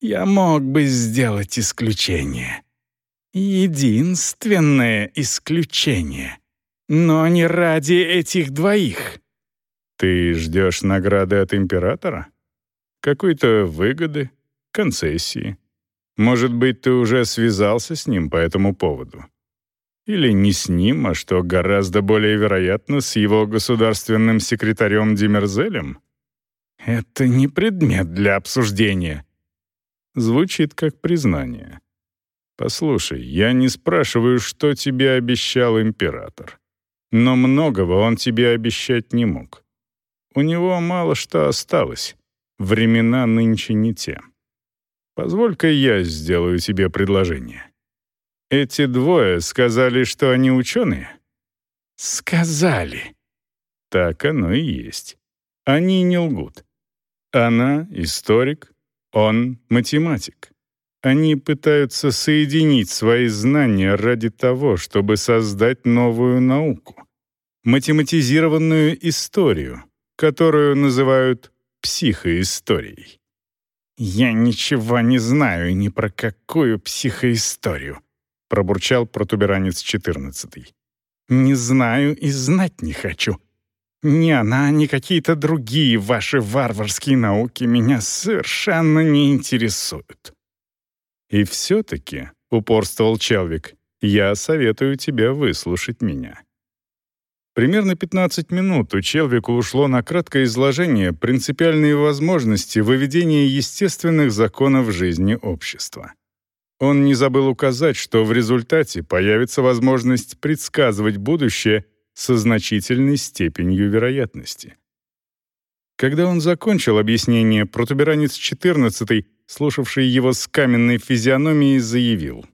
я мог бы сделать исключение. Единственное исключение. Но не ради этих двоих. Ты ждешь награды от императора? Какой-то выгоды, концессии? Может быть, ты уже связался с ним по этому поводу? Или не с ним, а что гораздо более вероятно, с его государственным секретарем Демерзелем? Это не предмет для обсуждения. Звучит как признание. Послушай, я не спрашиваю, что тебе обещал император. Но многого он тебе обещать не мог. У него мало что осталось. Времена нынче не те. Позволь-ка я сделаю тебе предложение. Эти двое сказали, что они ученые? Сказали. Так оно и есть. Они не лгут. Она — историк, он — математик. Они пытаются соединить свои знания ради того, чтобы создать новую науку — математизированную историю, которую называют психоисторией. «Я ничего не знаю ни про какую психоисторию», — пробурчал протуберанец четырнадцатый. «Не знаю и знать не хочу. Ни она, ни какие-то другие ваши варварские науки меня совершенно не интересуют». «И все-таки», — упорствовал Челвик, — «я советую тебе выслушать меня». Примерно 15 минут у Челвика ушло на краткое изложение принципиальной возможности выведения естественных законов жизни общества. Он не забыл указать, что в результате появится возможность предсказывать будущее со значительной степенью вероятности. Когда он закончил объяснение, протуберанец 14 слушавший его с каменной физиономией, заявил.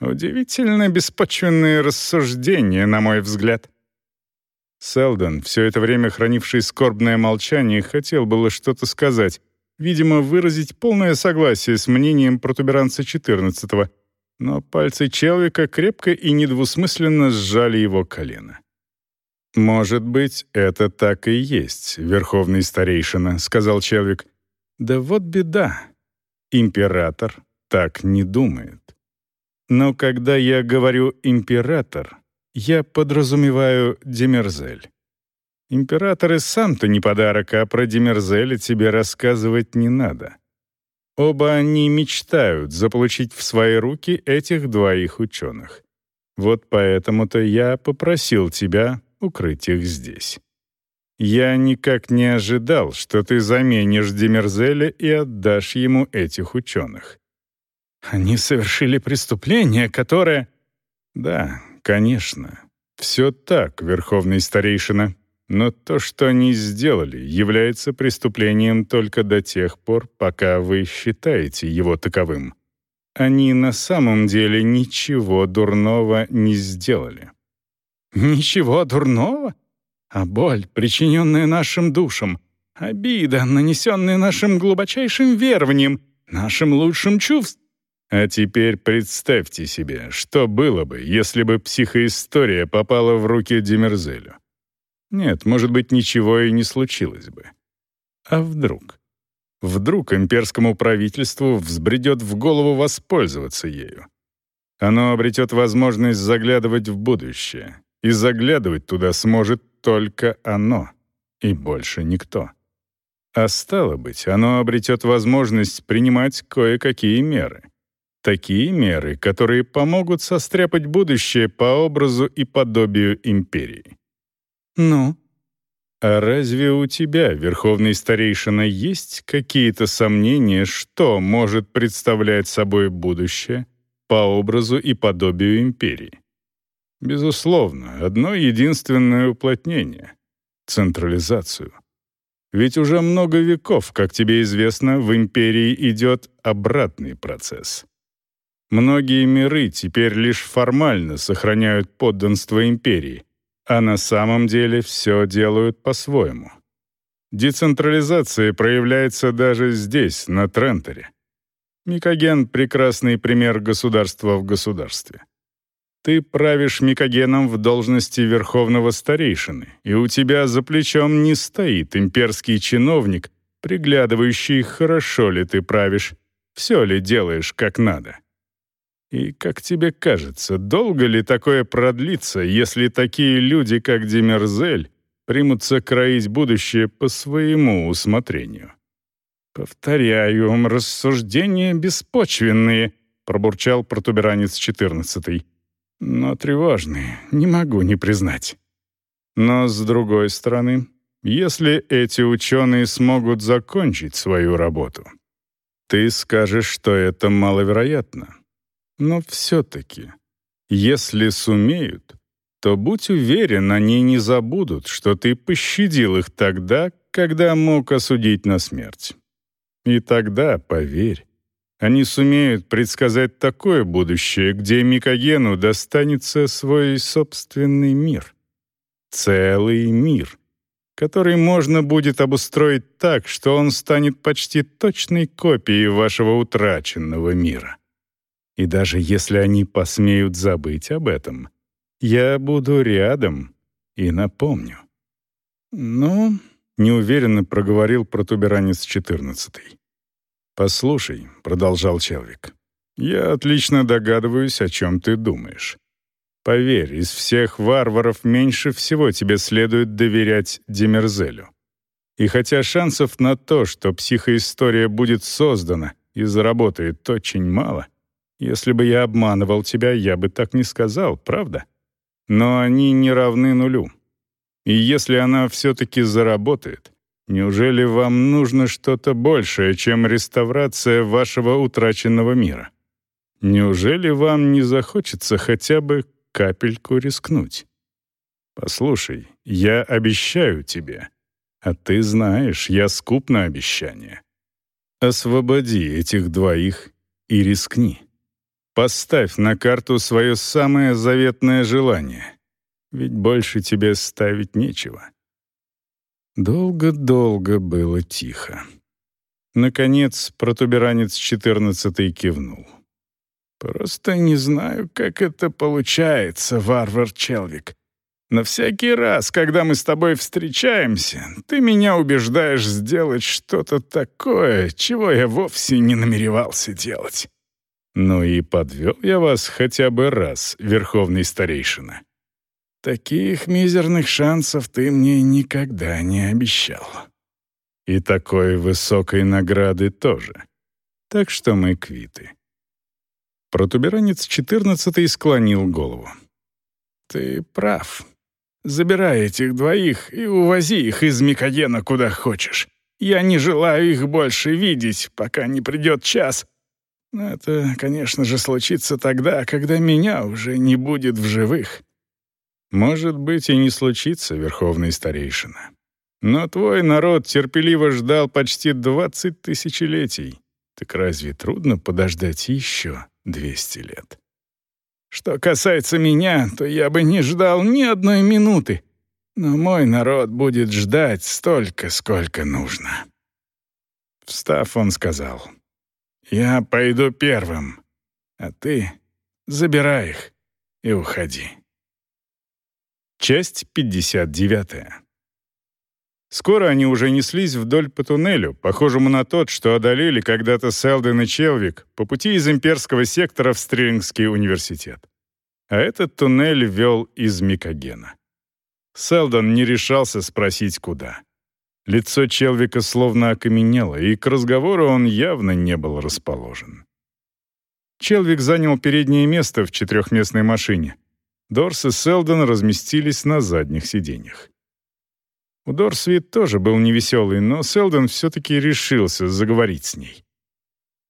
«Удивительно беспочвенные рассуждения, на мой взгляд». Селдон, все это время хранивший скорбное молчание, хотел было что-то сказать, видимо, выразить полное согласие с мнением протуберанца 14 но пальцы Челвика крепко и недвусмысленно сжали его колено. «Может быть, это так и есть, верховный старейшина», — сказал Челвик. «Да вот беда. Император так не думает. Но когда я говорю «император», я подразумеваю Демерзель. Император и сам-то не подарок, а про Демерзеля тебе рассказывать не надо. Оба они мечтают заполучить в свои руки этих двоих ученых. Вот поэтому-то я попросил тебя укрыть их здесь. Я никак не ожидал, что ты заменишь Демерзеля и отдашь ему этих ученых. Они совершили преступление, которое...» «Да, конечно. Все так, Верховный Старейшина. Но то, что они сделали, является преступлением только до тех пор, пока вы считаете его таковым. Они на самом деле ничего дурного не сделали». «Ничего дурного? А боль, причиненная нашим душам, обида, нанесенная нашим глубочайшим верованием, нашим лучшим чувством, а теперь представьте себе, что было бы, если бы психоистория попала в руки Демерзелю. Нет, может быть, ничего и не случилось бы. А вдруг? Вдруг имперскому правительству взбредет в голову воспользоваться ею. Оно обретет возможность заглядывать в будущее, и заглядывать туда сможет только оно, и больше никто. А стало быть, оно обретет возможность принимать кое-какие меры — Такие меры, которые помогут состряпать будущее по образу и подобию империи. Ну? А разве у тебя, верховный старейшина, есть какие-то сомнения, что может представлять собой будущее по образу и подобию империи? Безусловно, одно единственное уплотнение — централизацию. Ведь уже много веков, как тебе известно, в империи идет обратный процесс. Многие миры теперь лишь формально сохраняют подданство империи, а на самом деле все делают по-своему. Децентрализация проявляется даже здесь, на Трентере. Микоген — прекрасный пример государства в государстве. Ты правишь Микогеном в должности верховного старейшины, и у тебя за плечом не стоит имперский чиновник, приглядывающий, хорошо ли ты правишь, все ли делаешь как надо. И как тебе кажется, долго ли такое продлится, если такие люди, как Демерзель, примутся кроить будущее по своему усмотрению? «Повторяю, рассуждения беспочвенные», — пробурчал протуберанец четырнадцатый. «Но тревожные, не могу не признать». Но, с другой стороны, если эти ученые смогут закончить свою работу, ты скажешь, что это маловероятно. Но все-таки, если сумеют, то будь уверен, они не забудут, что ты пощадил их тогда, когда мог осудить на смерть. И тогда, поверь, они сумеют предсказать такое будущее, где Микогену достанется свой собственный мир. Целый мир, который можно будет обустроить так, что он станет почти точной копией вашего утраченного мира. И даже если они посмеют забыть об этом, я буду рядом и напомню. «Ну», — неуверенно проговорил протуберанец четырнадцатый. «Послушай», — продолжал Челвик, — «я отлично догадываюсь, о чем ты думаешь. Поверь, из всех варваров меньше всего тебе следует доверять Демерзелю. И хотя шансов на то, что психоистория будет создана и заработает очень мало, если бы я обманывал тебя, я бы так не сказал, правда? Но они не равны нулю. И если она все-таки заработает, неужели вам нужно что-то большее, чем реставрация вашего утраченного мира? Неужели вам не захочется хотя бы капельку рискнуть? Послушай, я обещаю тебе, а ты знаешь, я скуп на обещания. Освободи этих двоих и рискни. Поставь на карту свое самое заветное желание, ведь больше тебе ставить нечего. Долго-долго было тихо. Наконец, протуберанец четырнадцатый кивнул. «Просто не знаю, как это получается, варвар Челвик. Но всякий раз, когда мы с тобой встречаемся, ты меня убеждаешь сделать что-то такое, чего я вовсе не намеревался делать. Ну и подвел я вас хотя бы раз, верховный старейшина. Таких мизерных шансов ты мне никогда не обещал. И такой высокой награды тоже. Так что мы квиты. Протуберанец четырнадцатый склонил голову. «Ты прав. Забирай этих двоих и увози их из Микоена куда хочешь. Я не желаю их больше видеть, пока не придет час, это, конечно же, случится тогда, когда меня уже не будет в живых. Может быть, и не случится, Верховный Старейшина. Но твой народ терпеливо ждал почти двадцать тысячелетий. Так разве трудно подождать еще двести лет? Что касается меня, то я бы не ждал ни одной минуты. Но мой народ будет ждать столько, сколько нужно. Встав, он сказал, «Я пойду первым, а ты забирай их и уходи». Часть 59. Скоро они уже неслись вдоль по туннелю, похожему на тот, что одолели когда-то Селден и Челвик по пути из имперского сектора в Стрелингский университет. А этот туннель вел из Микогена. Селдон не решался спросить, куда. Лицо Челвика словно окаменело, и к разговору он явно не был расположен. Челвик занял переднее место в четырехместной машине. Дорс и Селдон разместились на задних сиденьях. У Дорс вид тоже был невеселый, но Селдон все-таки решился заговорить с ней.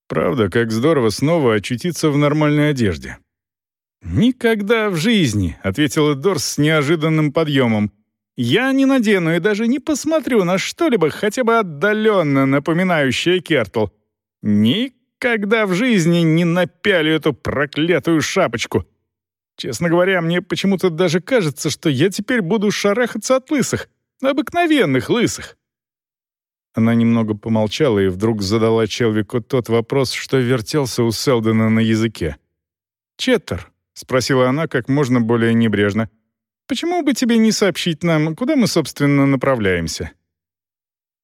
Правда, как здорово снова очутиться в нормальной одежде. «Никогда в жизни», — ответила Дорс с неожиданным подъемом. «Я не надену и даже не посмотрю на что-либо хотя бы отдаленно напоминающее Кертл. Никогда в жизни не напялю эту проклятую шапочку. Честно говоря, мне почему-то даже кажется, что я теперь буду шарахаться от лысых. Обыкновенных лысых». Она немного помолчала и вдруг задала Челвику тот вопрос, что вертелся у Селдена на языке. «Четтер», — спросила она как можно более небрежно, «почему бы тебе не сообщить нам, куда мы, собственно, направляемся?»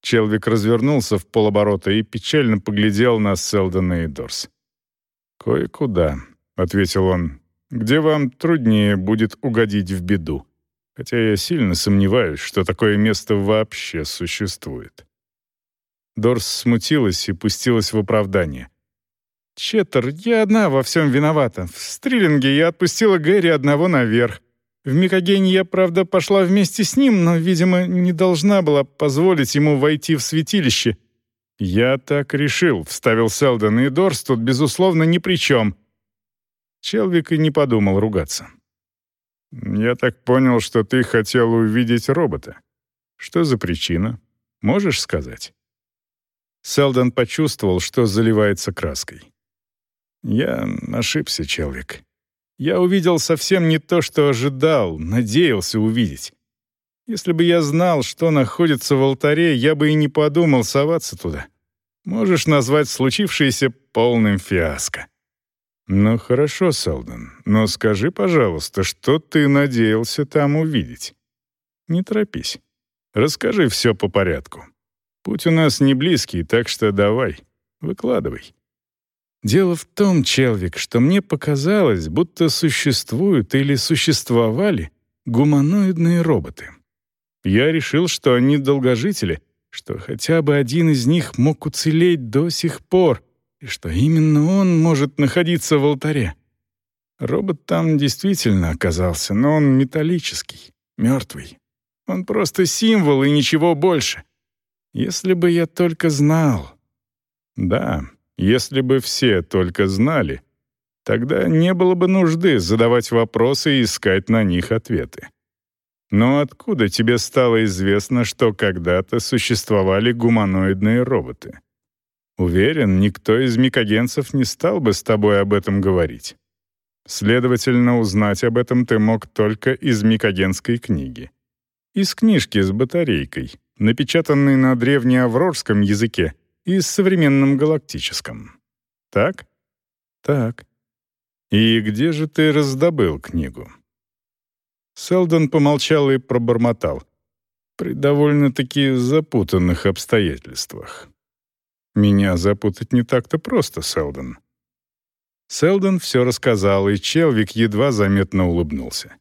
Челвик развернулся в полоборота и печально поглядел на Селдена и Дорс. «Кое-куда», — ответил он, — «где вам труднее будет угодить в беду» хотя я сильно сомневаюсь, что такое место вообще существует. Дорс смутилась и пустилась в оправдание. «Четтер, я одна во всем виновата. В Стриллинге я отпустила Гэри одного наверх. В Микогене я, правда, пошла вместе с ним, но, видимо, не должна была позволить ему войти в святилище». «Я так решил», — вставил Селдон, и Дорс тут, безусловно, ни при чем. Челвик и не подумал ругаться. «Я так понял, что ты хотел увидеть робота. Что за причина? Можешь сказать?» Селдон почувствовал, что заливается краской. «Я ошибся, человек. Я увидел совсем не то, что ожидал, надеялся увидеть. Если бы я знал, что находится в алтаре, я бы и не подумал соваться туда. Можешь назвать случившееся полным фиаско. «Ну хорошо, Селдон, но скажи, пожалуйста, что ты надеялся там увидеть? Не торопись. Расскажи все по порядку. Путь у нас не близкий, так что давай, выкладывай». Дело в том, Челвик, что мне показалось, будто существуют или существовали гуманоидные роботы. Я решил, что они долгожители, что хотя бы один из них мог уцелеть до сих пор — и что именно он может находиться в алтаре. Робот там действительно оказался, но он металлический, мертвый. Он просто символ и ничего больше. Если бы я только знал. Да, если бы все только знали, тогда не было бы нужды задавать вопросы и искать на них ответы. Но откуда тебе стало известно, что когда-то существовали гуманоидные роботы? Уверен, никто из микогенцев не стал бы с тобой об этом говорить. Следовательно, узнать об этом ты мог только из микогенской книги. Из книжки с батарейкой, напечатанной на древнеаврорском языке и современном галактическом. Так? Так. И где же ты раздобыл книгу? Селдон помолчал и пробормотал. При довольно-таки запутанных обстоятельствах. Меня запутать не так-то просто, Селдон. Селдон все рассказал, и Челвик едва заметно улыбнулся.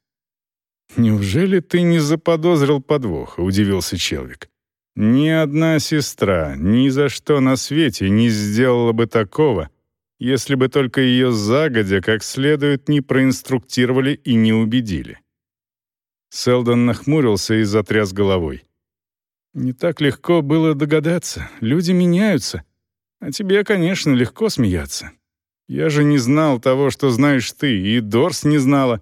«Неужели ты не заподозрил подвоха?» — удивился Челвик. «Ни одна сестра ни за что на свете не сделала бы такого, если бы только ее загодя как следует не проинструктировали и не убедили». Селдон нахмурился и затряс головой. Не так легко было догадаться. Люди меняются. А тебе, конечно, легко смеяться. Я же не знал того, что знаешь ты, и Дорс не знала.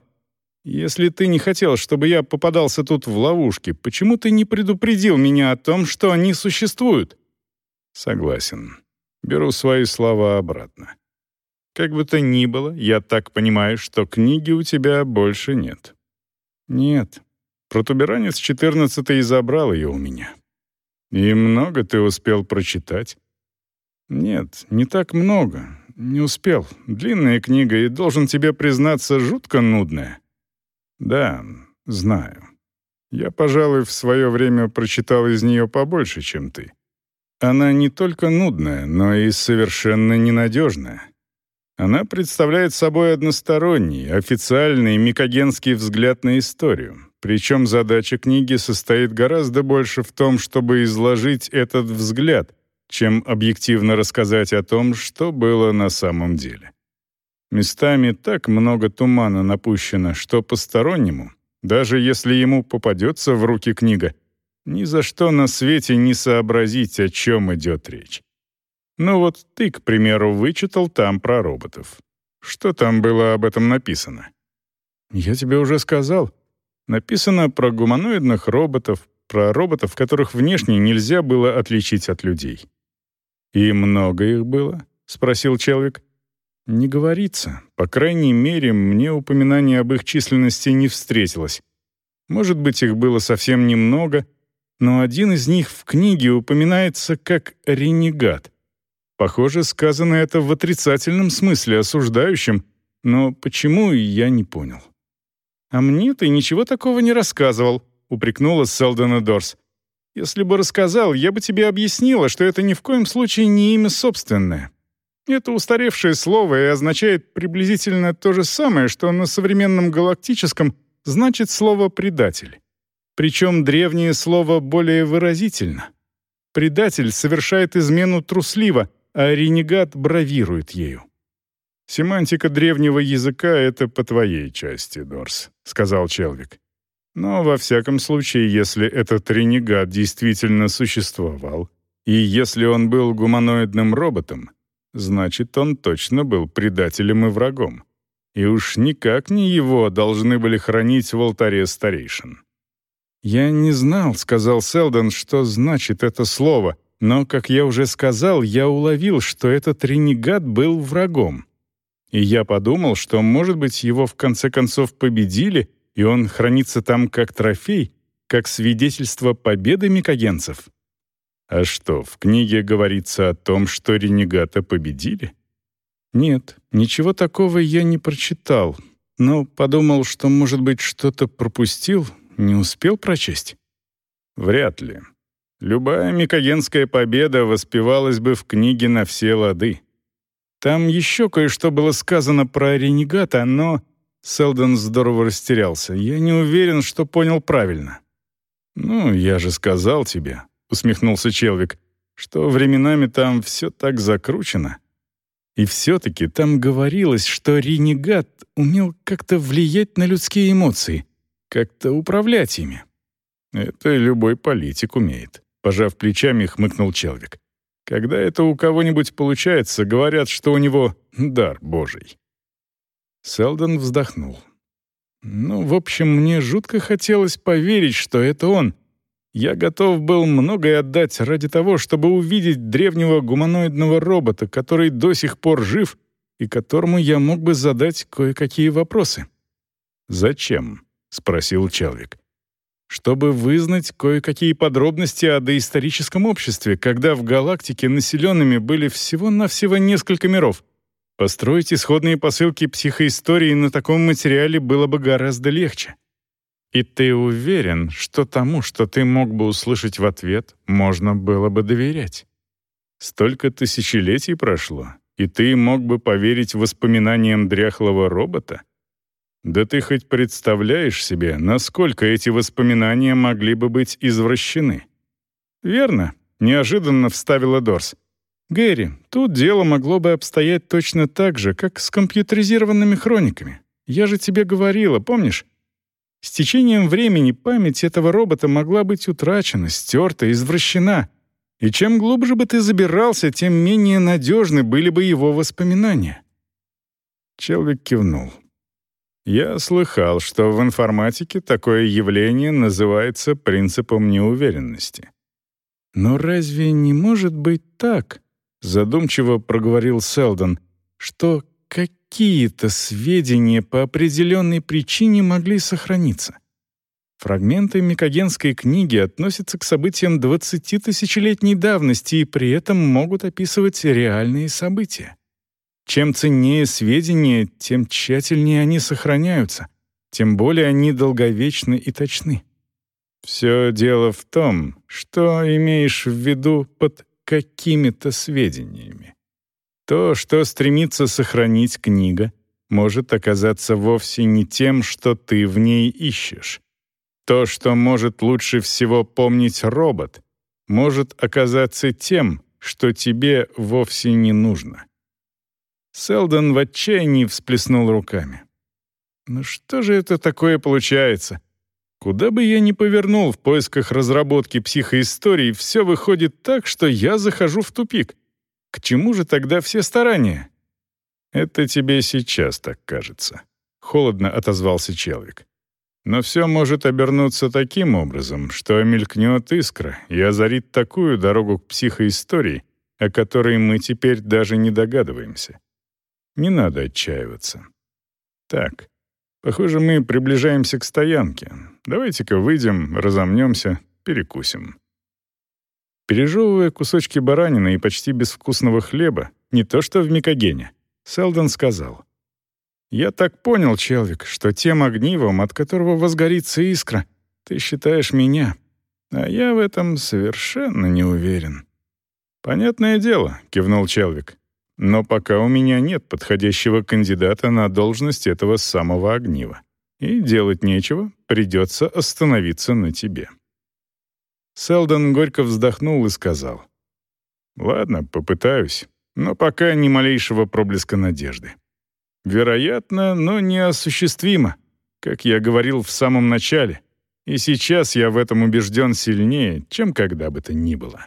Если ты не хотел, чтобы я попадался тут в ловушки, почему ты не предупредил меня о том, что они существуют? Согласен. Беру свои слова обратно. Как бы то ни было, я так понимаю, что книги у тебя больше нет. Нет. Протуберанец 14 забрал ее у меня. И много ты успел прочитать? Нет, не так много. Не успел. Длинная книга, и должен тебе признаться, жутко нудная. Да, знаю. Я, пожалуй, в свое время прочитал из нее побольше, чем ты. Она не только нудная, но и совершенно ненадежная. Она представляет собой односторонний, официальный микогенский взгляд на историю. Причем задача книги состоит гораздо больше в том, чтобы изложить этот взгляд, чем объективно рассказать о том, что было на самом деле. Местами так много тумана напущено, что постороннему, даже если ему попадется в руки книга, ни за что на свете не сообразить, о чем идет речь. Ну вот ты, к примеру, вычитал там про роботов. Что там было об этом написано? Я тебе уже сказал. Написано про гуманоидных роботов, про роботов, которых внешне нельзя было отличить от людей. «И много их было?» — спросил человек. «Не говорится. По крайней мере, мне упоминание об их численности не встретилось. Может быть, их было совсем немного, но один из них в книге упоминается как «ренегат». Похоже, сказано это в отрицательном смысле, осуждающем, но почему, я не понял. «А мне ты ничего такого не рассказывал», — упрекнула Селдона Дорс. «Если бы рассказал, я бы тебе объяснила, что это ни в коем случае не имя собственное. Это устаревшее слово и означает приблизительно то же самое, что на современном галактическом значит слово «предатель». Причем древнее слово более выразительно. Предатель совершает измену трусливо, а ренегат бравирует ею. «Семантика древнего языка — это по твоей части, Дорс», — сказал Челвик. «Но во всяком случае, если этот ренегат действительно существовал, и если он был гуманоидным роботом, значит, он точно был предателем и врагом. И уж никак не его должны были хранить в алтаре старейшин. «Я не знал», — сказал Селдон, — «что значит это слово, но, как я уже сказал, я уловил, что этот ренегат был врагом. И я подумал, что, может быть, его в конце концов победили, и он хранится там как трофей, как свидетельство победы микогенцев. А что, в книге говорится о том, что ренегата победили? Нет, ничего такого я не прочитал, но подумал, что, может быть, что-то пропустил, не успел прочесть. Вряд ли. Любая микогенская победа воспевалась бы в книге на все лады. Там еще кое-что было сказано про ренегата, но... Селдон здорово растерялся. Я не уверен, что понял правильно. «Ну, я же сказал тебе», — усмехнулся Челвик, «что временами там все так закручено». И все-таки там говорилось, что ренегат умел как-то влиять на людские эмоции, как-то управлять ими. Это любой политик умеет. Пожав плечами, хмыкнул Челвик. Когда это у кого-нибудь получается, говорят, что у него дар божий. Селдон вздохнул. Ну, в общем, мне жутко хотелось поверить, что это он — я готов был многое отдать ради того, чтобы увидеть древнего гуманоидного робота, который до сих пор жив и которому я мог бы задать кое-какие вопросы. «Зачем?» — спросил Челвик. «Чтобы вызнать кое-какие подробности о доисторическом обществе, когда в галактике населенными были всего-навсего несколько миров. Построить исходные посылки психоистории на таком материале было бы гораздо легче». И ты уверен, что тому, что ты мог бы услышать в ответ, можно было бы доверять? Столько тысячелетий прошло, и ты мог бы поверить воспоминаниям дряхлого робота? Да ты хоть представляешь себе, насколько эти воспоминания могли бы быть извращены? Верно, неожиданно вставила Дорс. Гэри, тут дело могло бы обстоять точно так же, как с компьютеризированными хрониками. Я же тебе говорила, помнишь? С течением времени память этого робота могла быть утрачена, стерта, извращена. И чем глубже бы ты забирался, тем менее надежны были бы его воспоминания. Челвик кивнул. Я слыхал, что в информатике такое явление называется принципом неуверенности. Но разве не может быть так, задумчиво проговорил Селдон, что какие-то сведения по определенной причине могли сохраниться? Фрагменты Микогенской книги относятся к событиям 20-тысячелетней давности и при этом могут описывать реальные события. Чем ценнее сведения, тем тщательнее они сохраняются, тем более они долговечны и точны. Все дело в том, что имеешь в виду под какими-то сведениями. То, что стремится сохранить книга, может оказаться вовсе не тем, что ты в ней ищешь. То, что может лучше всего помнить робот, может оказаться тем, что тебе вовсе не нужно. Селдон в отчаянии всплеснул руками. «Ну что же это такое получается? Куда бы я ни повернул в поисках разработки психоистории, все выходит так, что я захожу в тупик. К чему же тогда все старания?» «Это тебе сейчас так кажется», — холодно отозвался человек. «Но все может обернуться таким образом, что мелькнет искра и озарит такую дорогу к психоистории, о которой мы теперь даже не догадываемся. Не надо отчаиваться. Так, похоже, мы приближаемся к стоянке. Давайте-ка выйдем, разомнемся, перекусим. Пережевывая кусочки баранины и почти безвкусного хлеба, не то что в Микогене, Селдон сказал. «Я так понял, Челвик, что тем огнивом, от которого возгорится искра, ты считаешь меня, а я в этом совершенно не уверен». «Понятное дело», — кивнул Челвик. Но пока у меня нет подходящего кандидата на должность этого самого огнива. И делать нечего, придется остановиться на тебе». Селдон горько вздохнул и сказал. «Ладно, попытаюсь, но пока ни малейшего проблеска надежды. Вероятно, но неосуществимо, как я говорил в самом начале, и сейчас я в этом убежден сильнее, чем когда бы то ни было».